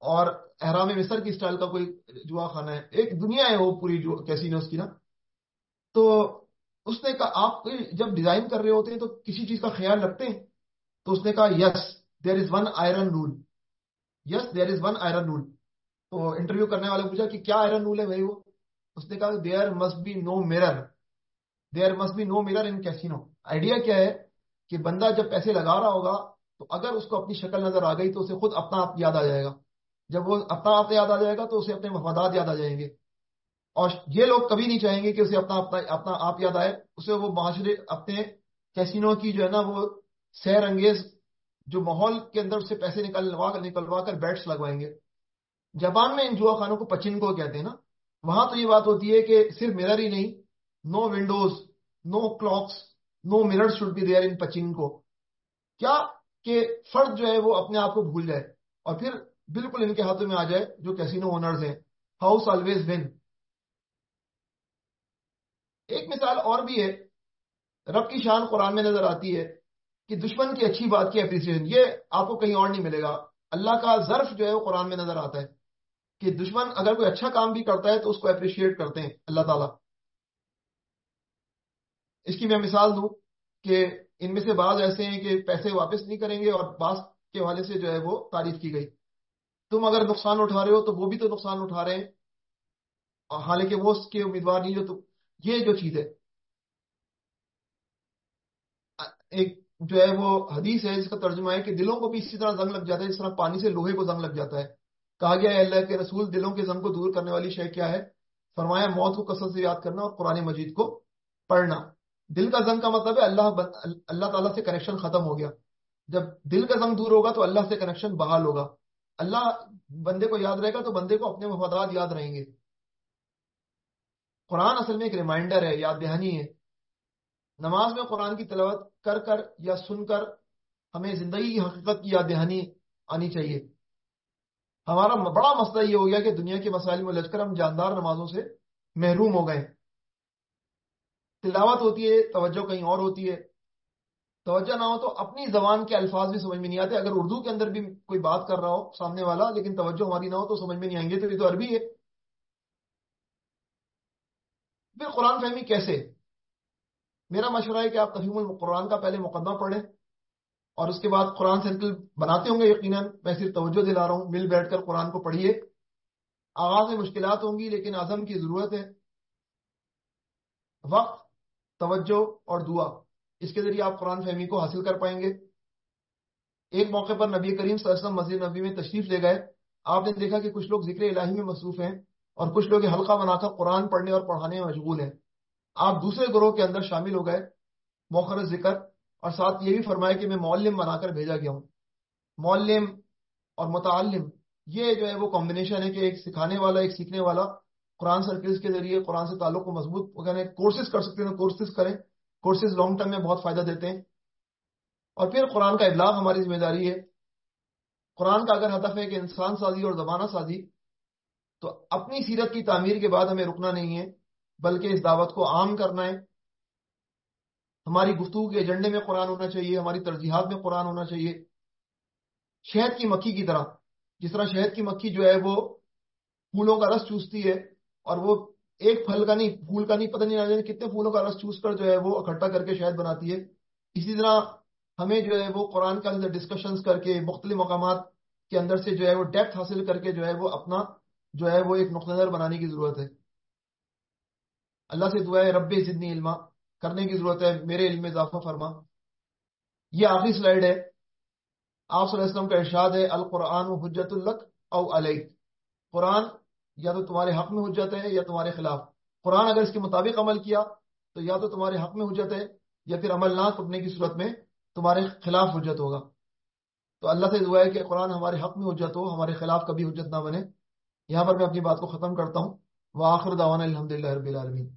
اور احرام مصر کی اسٹائل کا کوئی جوا خانہ ہے۔ ایک دنیا ہے وہ پوری جو کیسینوز کی نا۔ تو اس نے کہا، آپ جب ڈیزائن کر رہے ہوتے ہیں تو کسی چیز کا خیال رکھتے ہیں؟ تو اس نے کہا yes there is one iron rule yes there is one iron rule تو انٹرویو کرنے والے پوچھا کہ کیا آئرن رول ہے بھائی وہ؟ اس نے کہا there must be no mirror there must be no mirror in casino idea کیا ہے کہ بندہ جب پیسے لگا رہا ہوگا تو اگر اس کو اپنی شکل نظر آ گئی تو اسے خود اپنا آپ یاد آ جائے گا۔ جب وہ اپنا آپ یاد آ جائے گا تو اسے اپنے مفادات یاد آ جائیں گے۔ اور یہ لوگ کبھی نہیں چاہیں گے کہ اسے اپنا اپنا اپنا آپ یاد آئے۔ اسے وہ معاشرے اپنے کیسینو کی جو ہے نا وہ سیر انگیز جو ماحول کے اندر سے پیسے نکلوا کر نکلوا کر بیٹس لگوائیں گے۔ جاپان میں ان جوا خانوں کو پچن کو کہتے ہیں نا۔ وہاں تو یہ بات ہوتی ہے کہ صرف مرر ہی نہیں no windows no clocks no mirror should be there in پچن کو۔ کیا کہ فرد جو ہے وہ اپنے آپ کو بھول جائے اور پھر بالکل ان کے ہاتھوں میں آ جائے جو کیسینو اونرز ہیں۔ ہاؤس آلویز ون ایک مثال اور بھی ہے، رب کی شان قرآن میں نظر آتی ہے کہ دشمن کی اچھی بات کی اپریسیشن یہ آپ کو کہیں اور نہیں ملے گا۔ اللہ کا ظرف جو ہے وہ قرآن میں نظر آتا ہے کہ دشمن اگر کوئی اچھا کام بھی کرتا ہے تو اس کو اپریشیٹ کرتے ہیں، اللہ تعالیٰ۔ اس کی میں مثال دوں کہ ان میں سے بعض ایسے ہیں کہ پیسے واپس نہیں کریں گے اور بعض کے حوالے سے جو ہے وہ تعریف کی گئی۔ تم اگر نقصان اٹھا رہے ہو تو وہ بھی تو نقصان اٹھا رہے ہیں۔ حالانکہ وہ اس کے امیدوار نہیں جو یہ جو چیز ہے، ایک جو ہے وہ حدیث ہے، جس کا ترجمہ ہے کہ دلوں کو بھی اسی طرح زنگ لگ جاتا ہے، جس طرح پانی سے لوہے کو زنگ لگ جاتا ہے۔ کہا گیا ہے اللہ کے رسول، دلوں کے زنگ کو دور کرنے والی شے کیا ہے؟ فرمایا، موت کو کثرت سے یاد کرنا اور قرآن مجید کو پڑھنا۔ دل کا زنگ کا مطلب ہے اللہ اللہ تعالیٰ سے کنیکشن ختم ہو گیا۔ جب دل کا زنگ دور ہوگا تو اللہ سے کنیکشن بحال ہوگا۔ اللہ بندے کو یاد رہے گا تو بندے کو اپنے مفادات یاد رہیں گے۔ قرآن اصل میں ایک ریمائنڈر ہے، یاد دہانی ہے۔ نماز میں قرآن کی تلاوت کر کر یا سن کر ہمیں زندگی کی حقیقت کی یاد دہانی آنی چاہیے۔ ہمارا بڑا مسئلہ یہ ہو گیا کہ دنیا کے مسائل میں لچ کر ہم جاندار نمازوں سے محروم ہو گئے۔ تلاوت ہوتی ہے، توجہ کہیں اور ہوتی ہے۔ توجہ نہ ہو تو اپنی زبان کے الفاظ بھی سمجھ میں نہیں آتے۔ اگر اردو کے اندر بھی کوئی بات کر رہا ہو سامنے والا، لیکن توجہ ہماری نہ ہو تو سمجھ میں نہیں آئیں گے، تو یہ تو عربی ہے۔ پھر قرآن فہمی کیسے؟ میرا مشورہ ہے کہ آپ تفہیم القرآن کا پہلے مقدمہ پڑھیں اور اس کے بعد قرآن سرکل بناتے ہوں گے یقیناً۔ میں صرف توجہ دلا رہا ہوں۔ مل بیٹھ کر قرآن کو پڑھیے۔ آغاز میں مشکلات ہوں گی لیکن عزم کی ضرورت ہے۔ وقت، توجہ اور دعا۔ اس کے ذریعے آپ قرآن فہمی کو حاصل کر پائیں گے۔ ایک موقع پر نبی کریم صلی اللہ علیہ وسلم مسجد نبی میں تشریف لے گئے۔ آپ نے دیکھا کہ کچھ لوگ ذکر الہی میں مصروف ہیں۔ اور کچھ لوگ حلقہ بنا کر قرآن پڑھنے اور پڑھانے میں مشغول ہیں۔ آپ دوسرے گروہ کے اندر شامل ہو گئے موخر ذکر، اور ساتھ یہ بھی فرمایا کہ میں معلم بنا کر بھیجا گیا ہوں۔ معلم اور متعلم، یہ جو ہے وہ کمبینیشن ہے کہ ایک سکھانے والا، ایک سیکھنے والا، قرآن سرکلز کے ذریعے قرآن سے تعلق کو مضبوط یعنی کورسز کر سکتے ہیں کورسز کریں۔ کورسز لانگ ٹرم میں بہت فائدہ دیتے ہیں۔ اور پھر قرآن کا ابلاغ ہماری ذمہ داری ہے۔ قرآن کا اگر ہدف ہے کہ انسان سازی اور زبانہ سازی تو اپنی سیرت کی تعمیر کے بعد ہمیں رکنا نہیں ہے، بلکہ اس دعوت کو عام کرنا ہے۔ ہماری گفتگو کے ایجنڈے میں قرآن ہونا چاہیے، ہماری ترجیحات میں قرآن ہونا چاہیے۔ شہد کی مکھی کی طرح، جس طرح شہد کی مکھی جو ہے وہ پھولوں کا رس چوستی ہے، اور وہ ایک پھل کا نہیں، پھول کا نہیں، پتہ نہیں کتنے پھولوں کا رس چوس کر جو ہے وہ اکٹھا کر کے شہد بناتی ہے۔ اسی طرح ہمیں جو ہے وہ قرآن کا اندر ڈسکشنز کر کے مختلف مقامات کے اندر سے جو ہے وہ ڈیپتھ حاصل کر کے جو ہے وہ اپنا جو ہے وہ ایک نقطہ نظر بنانے کی ضرورت ہے۔ اللہ سے دعا ہے، رب زدنی علما، کرنے کی ضرورت ہے، میرے علم میں اضافہ فرما۔ یہ آخری سلائڈ ہے۔ آپ صلی اللہ علیہ وسلم کا ارشاد ہے، القرآن حجت الق او علیہ قرآن یا تو تمہارے حق میں حجت ہے یا تمہارے خلاف۔ قرآن اگر اس کے مطابق عمل کیا تو یا تو تمہارے حق میں حجت ہے یا پھر عمل نہ کرنے کی صورت میں تمہارے خلاف حجت ہوگا۔ تو اللہ سے دعا ہے کہ قرآن ہمارے حق میں حجت ہو، ہمارے خلاف کبھی حجت نہ بنے۔ یہاں پر میں اپنی بات کو ختم کرتا ہوں۔ وہ آخر داوان الحمد للہ رب العالمین۔